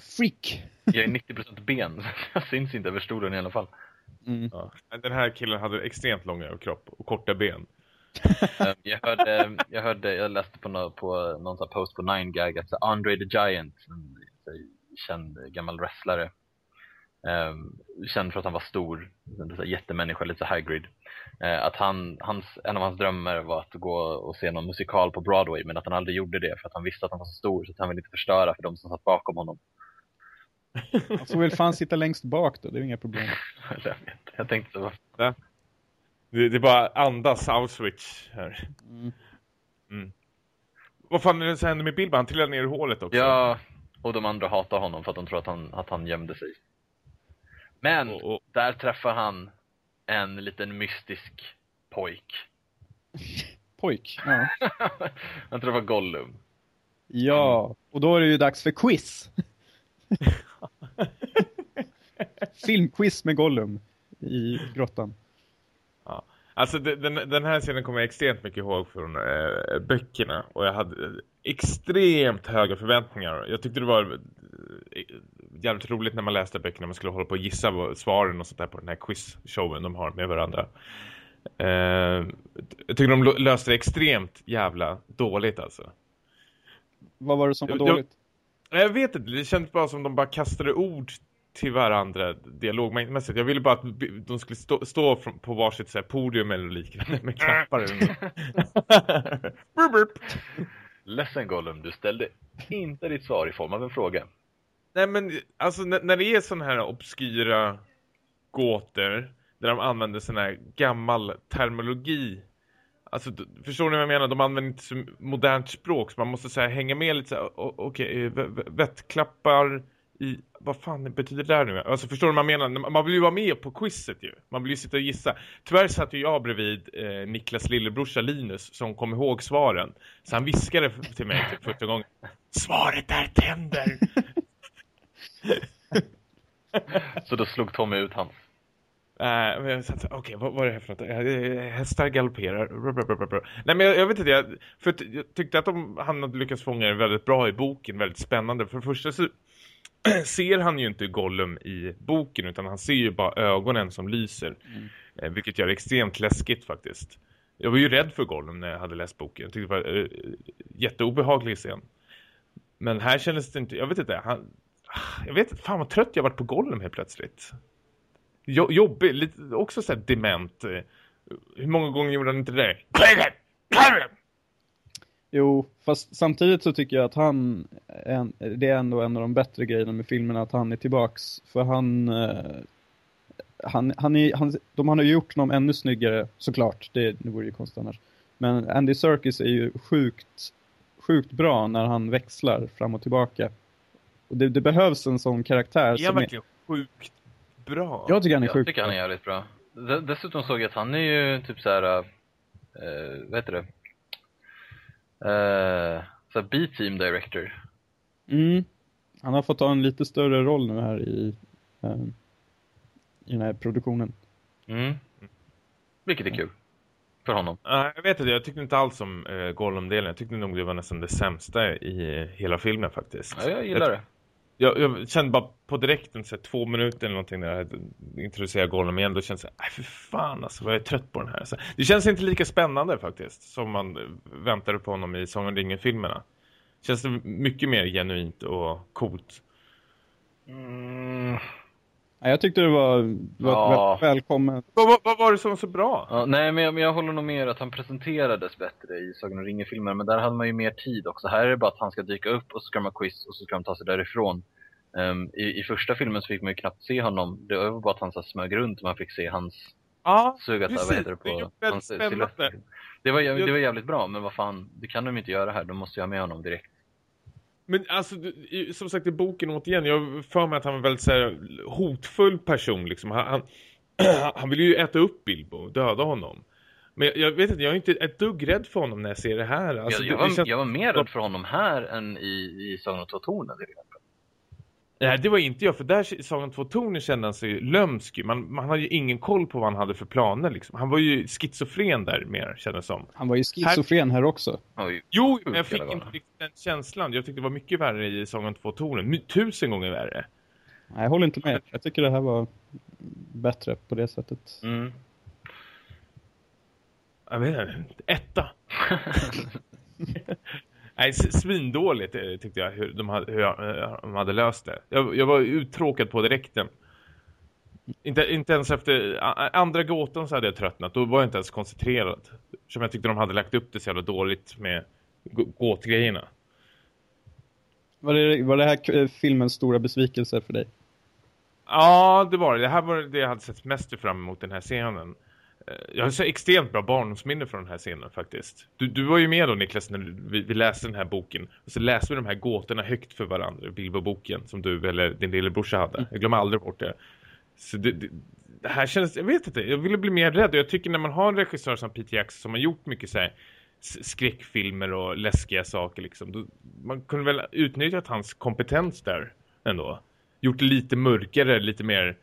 Freak! Jag är 90% ben, så jag syns inte över stolen i alla fall. Mm. Ja. Den här killen hade extremt lång överkropp och korta ben. Ehm, jag, hörde, jag hörde, jag läste på, nå- på någon sån här post på 9gag att så Andre the Giant, en känd gammal wrestlare, um, känd för att han var stor, jättemänniska, lite så Hagrid, eh, att han, hans, en av hans drömmar var att gå och se någon musikal på Broadway, men att han aldrig gjorde det för att han visste att han var så stor så att han ville inte förstöra för de som satt bakom honom. Han får väl fan sitta längst bak då, det är inga problem. Jag, vet, jag tänkte så, Det, det är bara andas Auschwitz här. Mm. Mm. Vad fan är det som händer med Bilbo? Han trillar ner i hålet också. ja, och de andra hatar honom för att de tror att han, att han gömde sig. Men Och, och, Där träffar han en liten mystisk pojk. Pojk. Ja. han träffar Gollum. ja, och då är det ju dags för quiz. Filmquiz med Gollum i grottan. Alltså de- den, den här scenen kommer jag extremt mycket ihåg från äh, böckerna. Och jag hade eh, extremt höga förväntningar. Jag tyckte det var äh, jävligt roligt när man läste böckerna. Man skulle hålla på och gissa vad- svaren och sånt där på den här quizshowen de har med varandra. Eh, jag tycker de löste det extremt jävla dåligt alltså. Vad var det som var dåligt? Jag vet inte, det kändes bara som de bara kastade ord till varandra dialogmässigt. Jag ville bara att de skulle stå, stå på varsitt så här podium eller liknande med knappar. burp. Ledsen Gollum, du ställde inte ditt svar i form av en fråga. Nej men alltså när, när det är sådana här obskyra gåtor där de använder sån här gammal terminologi Alltså, förstår ni vad jag menar? De använder inte så modernt språk så man måste så här, hänga med lite så här, okej, eh, okay, vettklappar i, vad fan betyder det där nu? Alltså förstår du vad jag menar? Man vill ju vara med på quizet ju. Man vill ju sitta och gissa. Tyvärr satt ju jag bredvid eh, Niklas lillebrorsa Linus som kom ihåg svaren. Så han viskade till mig typ första gången. Svaret är tänder! Så då slog Tommy ut hans. Satt, okej, vad, vad är det här för något? Eh, Hästar galopperar. Nej, men jag, jag vet inte, jag, för jag tyckte att de, han hade lyckats fånga det väldigt bra i boken, väldigt spännande. För det första så ser han ju inte Gollum i boken, utan han ser ju bara ögonen som lyser. Mm. Eh, vilket gör det extremt läskigt faktiskt. Jag var ju rädd för Gollum när jag hade läst boken. Jag tyckte det var uh, jätteobehaglig scen. Men här kändes det inte, jag vet inte, han, jag vet inte, fan vad trött jag varit på Gollum helt plötsligt. Jo, jobbig, lite, också så här dement. Hur många gånger gjorde han inte det? Jo, fast samtidigt så tycker jag att han, är, det är ändå en av de bättre grejerna med filmen att han är tillbaks. För han, eh, han, han, är, han de har gjort någon ännu snyggare, såklart, det, det vore ju konstigt annars. Men Andy Serkis är ju sjukt, sjukt bra när han växlar fram och tillbaka. Och det, det behövs en sån karaktär. Är han verkligen är... sjukt bra? Jag tycker han är jag sjukt bra. Jag tycker han är jävligt bra. Dessutom såg jag att han är ju typ så här, uh, vad heter det? Uh, så B-team director. Mm. Han har fått ta en lite större roll nu här i, uh, i den här produktionen. Mm. Vilket är kul. För honom. Uh, jag vet inte, jag tyckte inte alls om uh, Gollum-delen. Jag tyckte nog det var nästan det sämsta i hela filmen faktiskt. Ja, jag gillar jag, det. Jag, jag, kände bara på direkten så här, två minuter eller någonting när jag introducerade Gollum igen. Då kände jag, nej för fan alltså, vad är trött på den här. Så, det känns inte lika spännande faktiskt som man väntade på honom i Sång och ringen-filmerna. Känns det mycket mer genuint och coolt. Mm. Ja, jag tyckte det var, var ja. välkommet. Vad, vad, vad, var det som var så bra? Ja, nej, men jag, men jag håller nog med att han presenterades bättre i Sagan och ringen-filmen. Men där hade man ju mer tid också. Här är det bara att han ska dyka upp och så ska de ha quiz och så ska de ta sig därifrån. Um, i, I första filmen så fick man ju knappt se honom. Det var bara att han så smög runt och man fick se hans ja, sugata, vad heter det på det hans spännande. Det var, det var jävligt bra, men vad fan, det kan de inte göra här. De måste ju ha med honom direkt. Men alltså, som sagt i boken återigen, jag för mig att han var väldigt så här, hotfull person liksom. Han, han, han vill ju äta upp Bilbo, döda honom. Men jag, jag, vet inte, jag är inte ett dugg rädd för honom när jag ser det här. Alltså, jag, jag, var, känns... jag var mer rädd för honom här än i, i om två tornen till exempel. Nej, det var inte jag, för där i Sagan två tornen kände han sig lömsk. Man, man hade ju ingen koll på vad han hade för planer. Liksom. Han var ju schizofren där mer, kändes som. Han var ju schizofren här, här också. Jo, men jag fick inte riktigt den känslan. Jag tyckte det var mycket värre i Sagan två tornen. Tusen gånger värre. Nej, jag håller inte med. Jag tycker det här var bättre på det sättet. Mm. Jag vet inte, etta. Nej, svindåligt eh, tyckte jag hur de hade, hur eh, de hade löst det. Jag, jag var uttråkad på direkten. Inte, inte ens efter andra gåtan så hade jag tröttnat. Då var jag inte ens koncentrerad. Som jag tyckte de hade lagt upp det så jävla dåligt med gåtgrejerna. Var det, var det här eh, filmens stora besvikelse för dig? Ja, det var det. Det här var det jag hade sett mest fram emot den här scenen. Eh, jag har så extremt bra barndomsminne från den här scenen faktiskt. Du, du var ju med då Niklas när vi, vi, läste den här boken. Och så läste vi de här gåtorna högt för varandra. Bilbo-boken som du eller din lillebrorsa hade. Jag glömmer aldrig bort det. Så det, det, det, här känns, jag vet inte, jag ville bli mer rädd. Och jag tycker när man har en regissör som Peter Jackson som har gjort mycket så här skräckfilmer och läskiga saker liksom. Då, man kunde väl utnyttjat hans kompetens där ändå. Gjort det lite mörkare, lite mer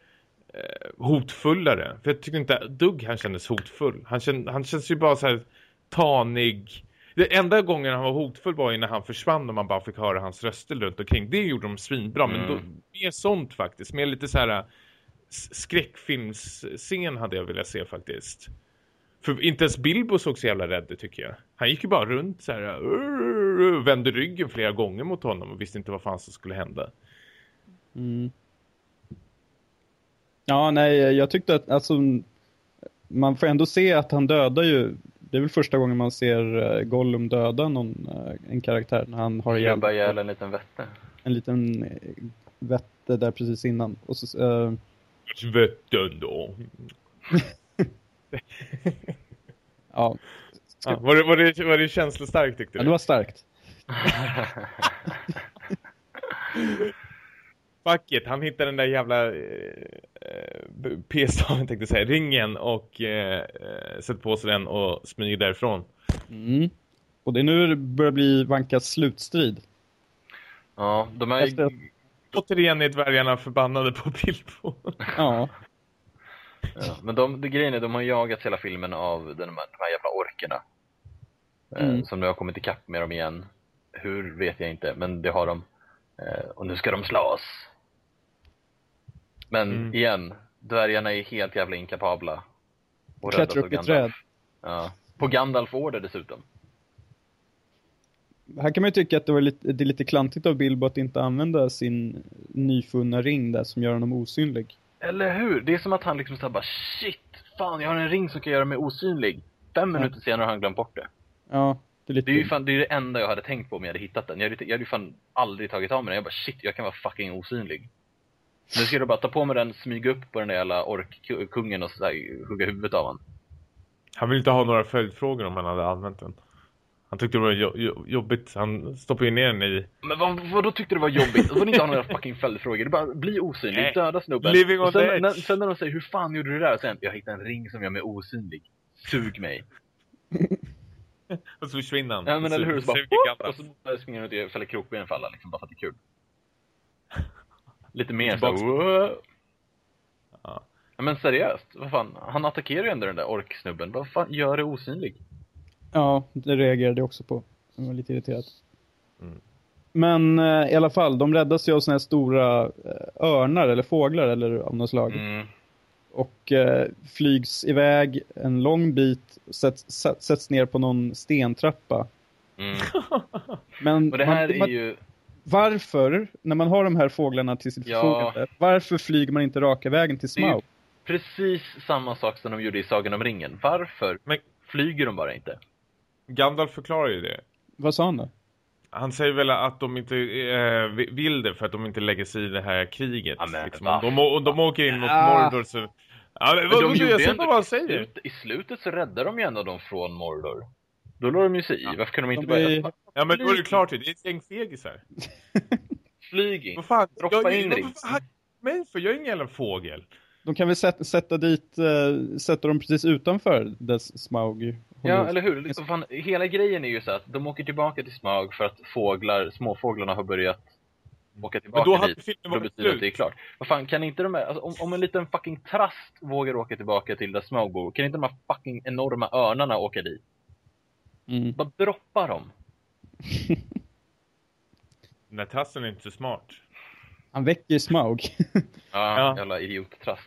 hotfullare. För jag tycker inte Doug han kändes hotfull. Han, känd, han känns ju bara så här tanig. Det enda gången han var hotfull var ju när han försvann och man bara fick höra hans röster runt omkring. Det gjorde de svinbra, mm. men då, mer sånt faktiskt. Mer lite så här eh, skräckfilmsscen hade jag velat se faktiskt. För inte ens Bilbo såg så jävla rädd tycker jag. Han gick ju bara runt så här uh, vände ryggen flera gånger mot honom och visste inte vad fan som skulle hända. Mm. Ja, nej, jag tyckte att alltså, man får ändå se att han dödar ju det är väl första gången man ser uh, Gollum döda någon, uh, en karaktär när han har ihjäl ihjäl en liten vätte. En liten uh, vätte där precis innan. Och så, uh... Vätten då. ja. ja. Var, det, var, det, var det känslostarkt tyckte du? Ja, det var starkt. Fuck it, han hittar den där jävla eh, p-staven tänkte säga, ringen och eh, sätter på sig den och smyger därifrån. Mm. Och det är nu det börjar bli Vankas slutstrid. Ja, de är... Efter... Återigen är dvärgarna förbannade på Bilbo. ja. ja. Men de, det grejen är, de har jagat hela filmen av de, de här jävla orkerna. Eh, mm. som nu har kommit ikapp med dem igen. Hur vet jag inte, men det har de. Eh, och nu ska de slåss. Men mm. igen, dvärgarna är helt jävla inkapabla. Klättra upp i träd. Ja. På Gandalf order dessutom. Här kan man ju tycka att det, var lite, det är lite klantigt av Bilbo att inte använda sin nyfunna ring där som gör honom osynlig. Eller hur? Det är som att han liksom såhär bara shit, fan jag har en ring som kan göra mig osynlig. Fem minuter senare har han glömt bort det. Ja, det är lite... Det är ju fan, det, är det enda jag hade tänkt på om jag hade hittat den. Jag hade, jag hade ju fan aldrig tagit av mig den. Jag bara shit, jag kan vara fucking osynlig. Nu ska jag bara ta på mig den, smyga upp på den där jävla orkkungen och så här, hugga huvudet av honom. Han vill inte ha några följdfrågor om han hade använt den. Han tyckte det var jo jo jobbigt. Han stoppade ju ner den i... Men vad, vad då tyckte du var jobbigt? Då vill inte ha några fucking följdfrågor. Det bara, bli osynlig, Nej. döda snubben. Living on och sen, the edge. när, sen när de säger, hur fan gjorde du det där? Och sen, jag hittade en ring som gör mig osynlig. Sug mig. Och så försvinner han. Ja men eller hur? Så bara, och så springer han ut och fäller krokben för alla, liksom, bara för att det är kul. Lite mer så Tillbaks. Ja. Men seriöst, vad fan, han attackerar ju ändå den där orksnubben. Vad fan, gör det osynlig? Ja, det reagerade jag också på. Jag var lite irriterad. Mm. Men eh, i alla fall, de räddas ju av såna här stora eh, örnar eller fåglar eller av något slag. Mm. Och eh, flygs iväg en lång bit, sätts, sätts, sätts ner på någon stentrappa. Mm. Men Och det här man, är man, ju, varför, när man har de här fåglarna till sitt Ja. förfogande, varför flyger man inte raka vägen till Det är ju- Smaug? precis samma sak som de gjorde i Sagan om ringen. Varför Men flyger de bara inte? Gandalf förklarar ju det. Vad sa han då? Han säger väl att de inte eh, vill det för att de inte lägger sig i det här kriget. Ja, men liksom. de, de åker in mot Ah. Mordor så... Ja, men, Men vad, de vad, gjorde jag ser på vad han i säger. I slutet så räddar de ju ändå dem från Mordor. Då låg de ju sig i. Varför kunde de inte De bara... är- Ja, men då är det klart. Det är ett gäng fegisar. Flyg in. Vad fan? Droppa jag, in fan- Men för jag är ingen jävla fågel. De kan väl sätta, sätta dit, uh, sätta dem precis utanför där Smaug Ja, eller hur? Liksom, fan, hela grejen är ju så att de åker tillbaka till Smaug för att fåglar, småfåglarna har börjat åka tillbaka då hade dit. filmen Då betyder det att det är klart. Vad fan, kan inte de här, alltså, om, om en liten fucking trast vågar åka tillbaka till där Smaug bor, kan inte de här fucking enorma örnarna åka dit? Mm. Bara droppa dem. Den här trassen är inte så smart. Han väcker Smaug. Ja, Ja. jävla idiottrast.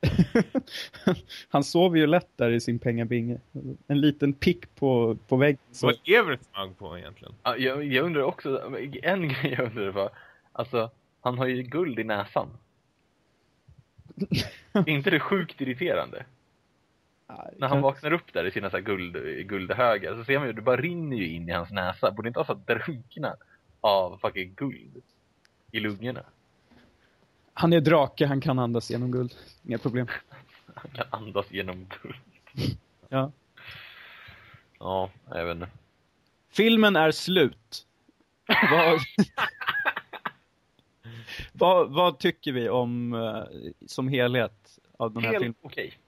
Han sover ju lätt där i sin pengabinge. En liten pick på, på väggen. Så, Vad är Everett Smug på egentligen? Ja, jag, jag undrar också, en grej jag undrar var, alltså, han har ju guld i näsan. är inte det sjukt irriterande? När han vaknar upp där i sina så guld, guldhögar så ser man ju, det bara rinner ju in i hans näsa. Borde inte ha så att drunkna av fucking guld i lungorna. Han är drake, han kan andas genom guld. Inga problem. Han kan andas genom guld. Ja. Ja, jag vet inte. Filmen är slut. vad, vad, vad tycker vi om eh, som helhet av den här Helt filmen? okej.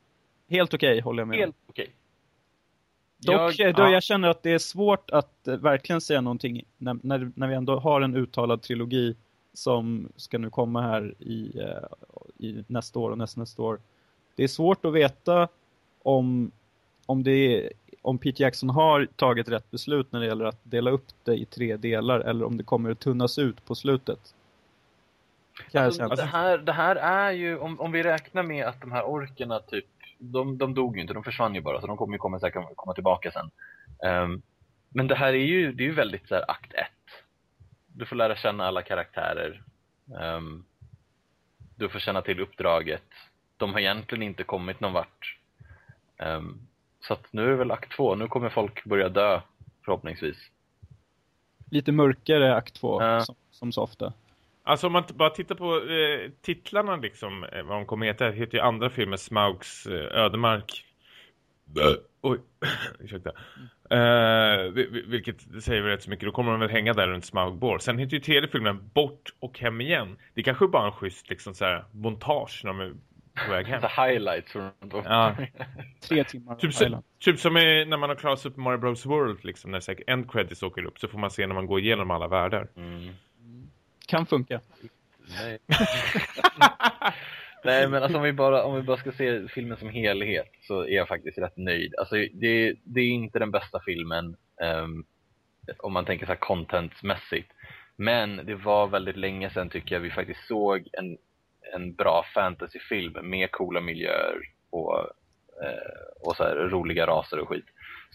Helt okej, håller jag med. Helt okej. Dock, Jag- jag, då ja. jag känner att det är svårt att eh, verkligen säga någonting när, när, när vi ändå har en uttalad trilogi som ska nu komma här i, eh, i nästa år och nästa, nästa år. Det är svårt att veta om, om, det är, om Peter Jackson har tagit rätt beslut när det gäller att dela upp det i tre delar eller om det kommer att tunnas ut på slutet. Alltså, det, här, det här är ju, om, om vi räknar med att de här orkerna typ, de, de dog ju inte, de försvann ju bara, så de kommer ju komma, säkert komma tillbaka sen. Ehm, men det här är ju, det är ju väldigt så här akt ett. Du får lära känna alla karaktärer. Ehm, du får känna till uppdraget. De har egentligen inte kommit någon vart. Ehm, så att nu är det väl akt två, nu kommer folk börja dö, förhoppningsvis. Lite mörkare akt två, Ja. som, som så ofta. Alltså om man bara tittar på eh, titlarna liksom, eh, vad de kommer heta, det heter ju andra filmer, Smaugs eh, Ödemark. Oj, ursäkta. Eh, vi- vi- vilket säger väl rätt så mycket, då kommer de väl hänga där runt Smaugbår. Sen heter ju tredje filmen Bort och hem igen. Det kanske bara en schysst liksom så här, montage när de är på väg hem. Så highlights Ja. Tre timmar Typ, så, typ som är när man har klarat Super Mario Bros World liksom, när end credits åker upp så får man se när man går igenom alla världar. Mm. Kan funka. Nej. Nej men alltså om vi, bara, om vi bara ska se filmen som helhet så är jag faktiskt rätt nöjd. Alltså det, det är inte den bästa filmen ehm, om man tänker så här contentsmässigt. Men det var väldigt länge sedan tycker jag vi faktiskt såg en, en bra fantasyfilm med coola miljöer och, eh, och så här roliga raser och skit.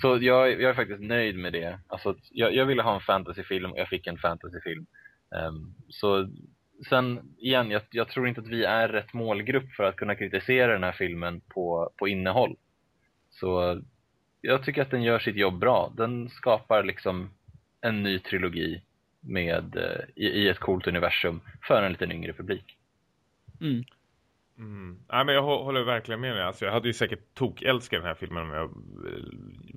Så jag, jag är faktiskt nöjd med det. Alltså, jag, jag ville ha en fantasyfilm och jag fick en fantasyfilm. Um, så sen igen, jag, jag, tror inte att vi är rätt målgrupp för att kunna kritisera den här filmen på, på innehåll. Så jag tycker att den gör sitt jobb bra. Den skapar liksom en ny trilogi med, uh, i, i, ett coolt universum för en liten yngre publik. Mm. Mm. Ja, men jag håller verkligen med mig. Alltså, jag hade ju säkert tok älskat den här filmen om jag eh,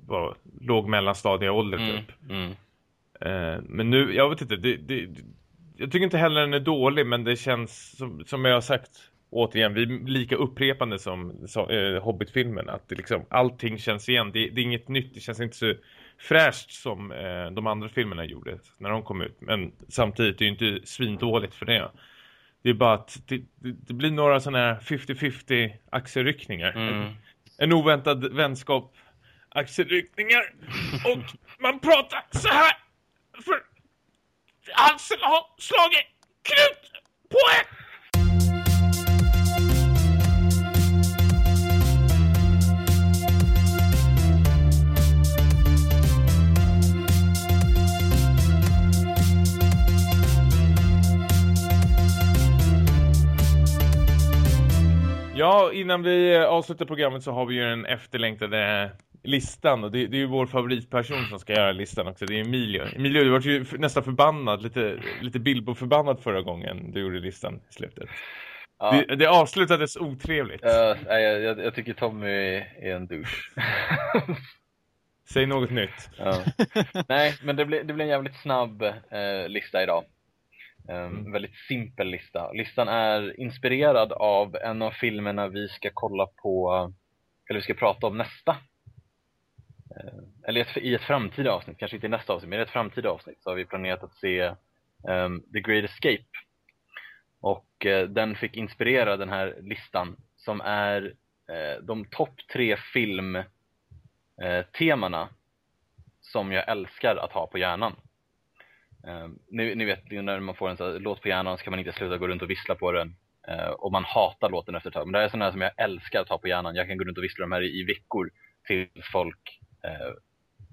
var låg mellanstadie ålder Mm, typ. mm. Eh, men nu, jag vet inte, det, det, jag tycker inte heller den är dålig men det känns som, som jag har sagt återigen, vi är lika upprepande som, som eh, Hobbit-filmen att det liksom, allting känns igen, det, det är inget nytt, det känns inte så fräscht som eh, de andra filmerna gjorde när de kom ut, men samtidigt är det ju inte svindåligt för det. Det är bara att det, det, blir några sådana här 50-50 axelryckningar. Mm. En oväntad vänskap axelryckningar och man pratar så här för han har slagit knut på en Ja, innan vi eh, avslutar programmet så har vi ju den efterlängtade listan och det, det är ju vår favoritperson som ska göra listan också, det är Emilio. Emilio, du var ju nästan förbannad, lite, lite Bilbo-förbannad förra gången du gjorde listan i slutet. Ja. Det, det avslutades otrevligt. Uh, jag, jag, jag tycker Tommy är en douche. Säg något nytt. Ja. Nej, men det blir, det blir en jävligt snabb eh, lista idag. Um, Mm. Väldigt simpel lista. Listan är inspirerad av en av filmerna vi ska kolla på, eller vi ska prata om nästa. Eh, eller i ett, framtida avsnitt, kanske inte i nästa avsnitt, men i ett framtida avsnitt så har vi planerat att se um, The Great Escape. Och uh, den fick inspirera den här listan som är uh, de topp tre filmtemana uh, som jag älskar att ha på hjärnan. Eh, ni, ni vet när man får en sån här låt på hjärnan så kan man inte sluta gå runt och vissla på den. Och man hatar låten efter ett tag. Men det här är sådana här som jag älskar att ha på hjärnan. Jag kan gå runt och vissla de här i, i veckor tills folk eh,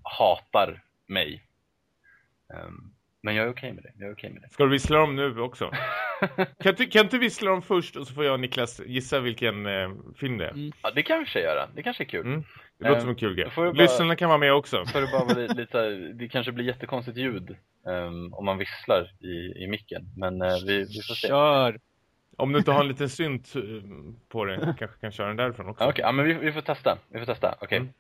hatar mig. Ehm, men jag är okej med det. Jag är okej med det. Ska du vissla dem nu också? Kan inte, kan inte vissla dem först och så får jag och Niklas gissa vilken eh, film det är? Mm. Ja, det kan vi göra. Det kanske är kul. Mm. Det låter Ehm, som en kul grej. får bara- Lyssnarna kan vara med också. För det bara vara lite, lite, det kanske blir jättekonstigt ljud ehm, om man visslar i, i micken. Men eh, vi, vi får se. Kör! Om du inte har en liten synt eh, på det kanske kan köra den därifrån också. Okej, ja, men vi, vi får testa. Vi får testa. Okej. Mm, mm.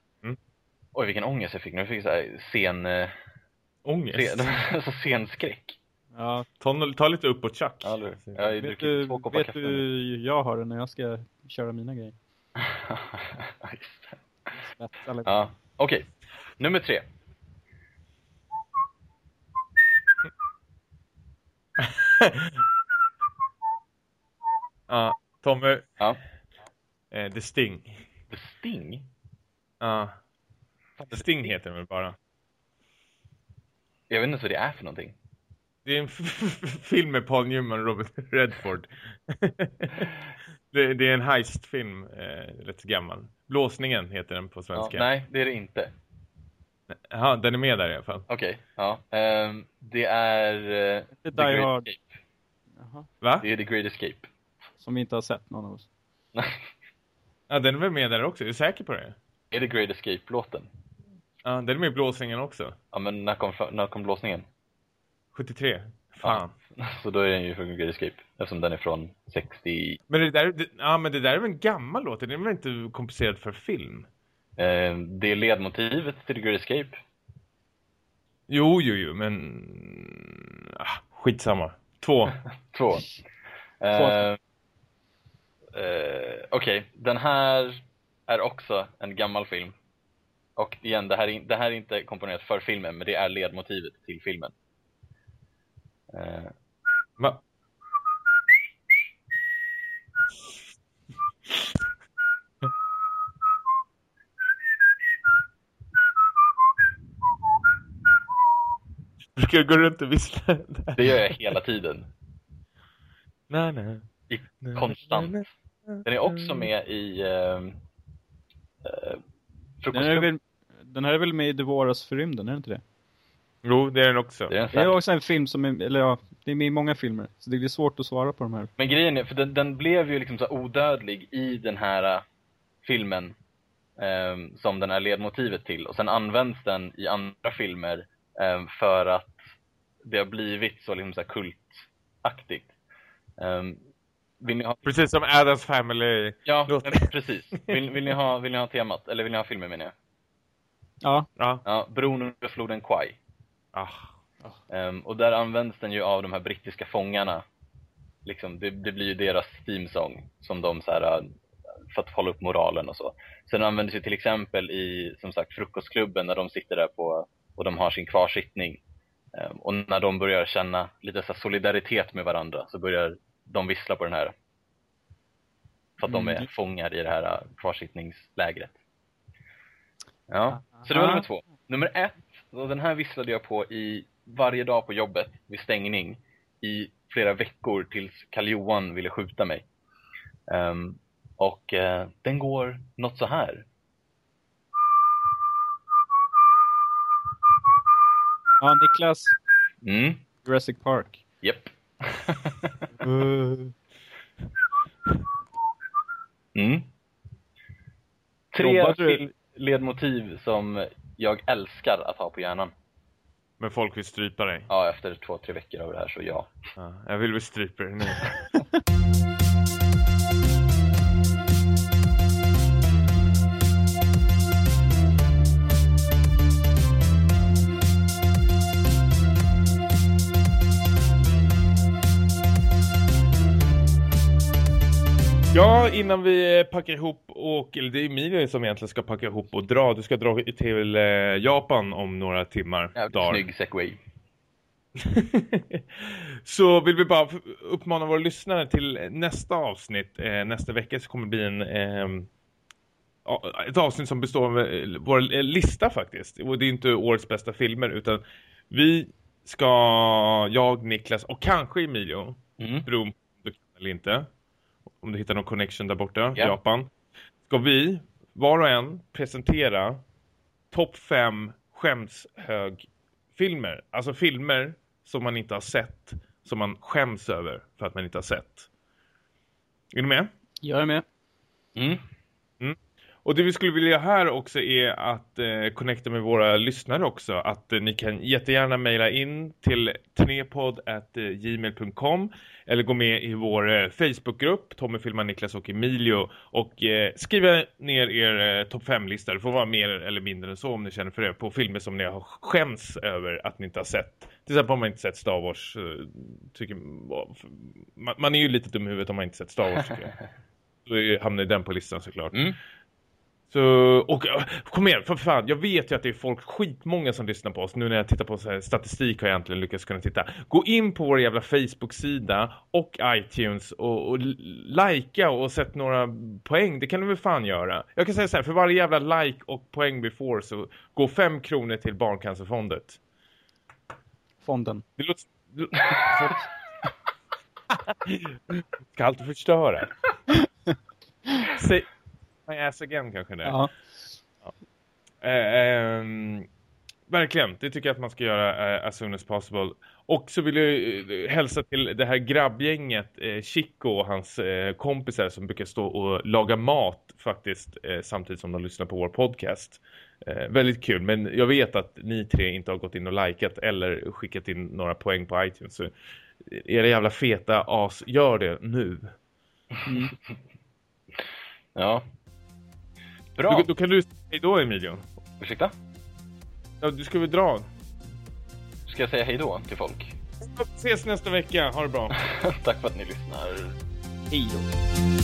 Oj, vilken ångest jag fick nu. Jag fick så här scen, eh, Ångest. scen, alltså scenskräck. Ja, Ta, ta lite upp och tjack. Ja, du. Jag har ju vet du, två koppar vet kaffe. du jag har det när jag ska köra mina grejer? Lite. Ja, okej. Nummer tre. Ja, Tommy. Ja. Eh, The Sting. The Sting? Ja. Sting heter den väl bara. Jag vet inte vad det är för någonting. Det är en film med Paul Newman och Robert Redford. det, det är en heistfilm, eh, rätt gammal. Blåsningen heter den på Ja, svenska. nej, det är det inte. Jaha, den är med där i alla fall. Okej, ja. Ehm, det är... eh, Det är The Great Hard. Escape. Jaha. Va? Det är The Great Escape. Som vi inte har sett någon av oss. Ja, den är väl med där också. Är du säker på det? är The Great Escape-låten? Ja, den är med i blåsningen också. Ja, men när kom, när kom blåsningen? 73. Fan. Så då är den ju från Great Escape. Eftersom den är från 60... Men det där, det, ja, men det där är väl en gammal låt? Den är väl inte komplicerad för film? Eh, det är ledmotivet till Great Escape. Jo, jo, jo, men... Ah, skitsamma. Två. Två. Eh, eh, Okej, den här är också en gammal film. Och igen, det här, är, det här är inte komponerat för filmen, men det är ledmotivet till filmen. Eh, Va? Brukar jag gå runt och vissla? det gör jag hela tiden. Nej, nej. I, konstant. Den är också med i... Eh, Den är Frukostklubben. väl, Den här är väl med i The Våras för rymden, är det inte det? Jo, det är den också. Det är Det är också en film som är, eller ja, det är med i många filmer. Så det blir svårt att svara på de här. Men grejen är, för den, den blev ju liksom så här odödlig i den här äh, filmen ehm, som den är ledmotivet till. Och sen används den i andra filmer ehm, för att det har blivit så liksom så här kultaktigt. Um, vill ni ha... Precis som Adams Family. Ja, Låt- men precis. Vill, vill, ni ha, vill ni ha temat? Eller vill ni ha filmen menar jag? Ja, Ja. Ja, Bron under floden Kwai. Ah. Ehm, och där används den ju av de här brittiska fångarna. Liksom, det, det blir ju deras themesång som de så här, äh, för att hålla upp moralen och så. Sen används ju till exempel i, som sagt, frukostklubben när de sitter där på och de har sin kvarsittning. Ehm, och när de börjar känna lite så här solidaritet med varandra så börjar de vissla på den här. För att de är Mm. fångar i det här äh, kvarsittningslägret. Ja, så det var nummer två. Nummer ett, och den här visslade jag på i varje dag på jobbet vid stängning i flera veckor tills Karl Johan ville skjuta mig. Ehm, och eh, den går något så här. ja Niklas, Mm, Jurassic Park. japp. mm. Tre ledmotiv som jag älskar att ha på hjärnan. Men folk vill strypa dig. Ja, efter två, tre veckor av det här så ja. Ja, jag vill bli dig nu. Ja, innan vi packar ihop och, eller det är Emilia som egentligen ska packa ihop och dra. Du ska dra till eh, Japan om några timmar. Dagar. snygg segway. så vill vi bara uppmana våra lyssnare till nästa avsnitt. Eh, nästa vecka så kommer det bli en, ehm, ja, ett avsnitt som består av eh, vår lista faktiskt. Och det är inte årets bästa filmer utan vi ska, jag, Niklas och kanske Emilio, Mm. beroende på eller inte, om du hittar någon connection där borta i Ja. Japan, ska vi var och en presentera topp fem skämshög-filmer. Alltså filmer som man inte har sett, som man skäms över för att man inte har sett. Är du med? Jag är med. Mm. Och det vi skulle vilja här också är att eh, connecta med våra lyssnare också. Att eh, ni kan jättegärna mejla in till turnépod.gmail.com eller gå med i vår eh, Facebookgrupp Tommy Filmar, Niklas och Emilio och eh, skriva ner er eh, topp 5-lista. Det får vara mer eller mindre än så om ni känner för det på filmer som ni har skäms över att ni inte har sett. Till exempel om man inte sett Star Wars. Eh, tycker, man, man är ju lite dum i huvudet om man inte sett Star Wars tycker jag. Då hamnar den på listan såklart. Mm. Så, och kom igen, för fan, jag vet ju att det är folk skitmånga som lyssnar på oss. Nu när jag tittar på här, statistik har jag äntligen lyckats kunna titta. Gå in på vår jävla Facebook-sida och iTunes och, och likea och sätt några poäng. Det kan du väl fan göra. Jag kan säga så här, för varje jävla like och poäng vi får så går fem kronor till Barncancerfondet. Fonden. Det låter... Ska alltid förstöra. Säg... My ass again kanske det. Ja. Eh, ehm, verkligen, det tycker jag att man ska göra eh, as soon as possible. Och så vill jag eh, hälsa till det här grabbgänget, eh, Chico och hans eh, kompisar som brukar stå och laga mat faktiskt eh, samtidigt som de lyssnar på vår podcast. Eh, väldigt kul, men jag vet att ni tre inte har gått in och likat eller skickat in några poäng på iTunes. Så era jävla feta as, gör det nu. Mm. Ja. Bra. Då, då kan du säga hej då Emilio. Ursäkta? Ja, du ska väl dra. Ska jag säga hej då till folk? Ses nästa vecka, ha det bra. Tack för att ni lyssnar. Hej då.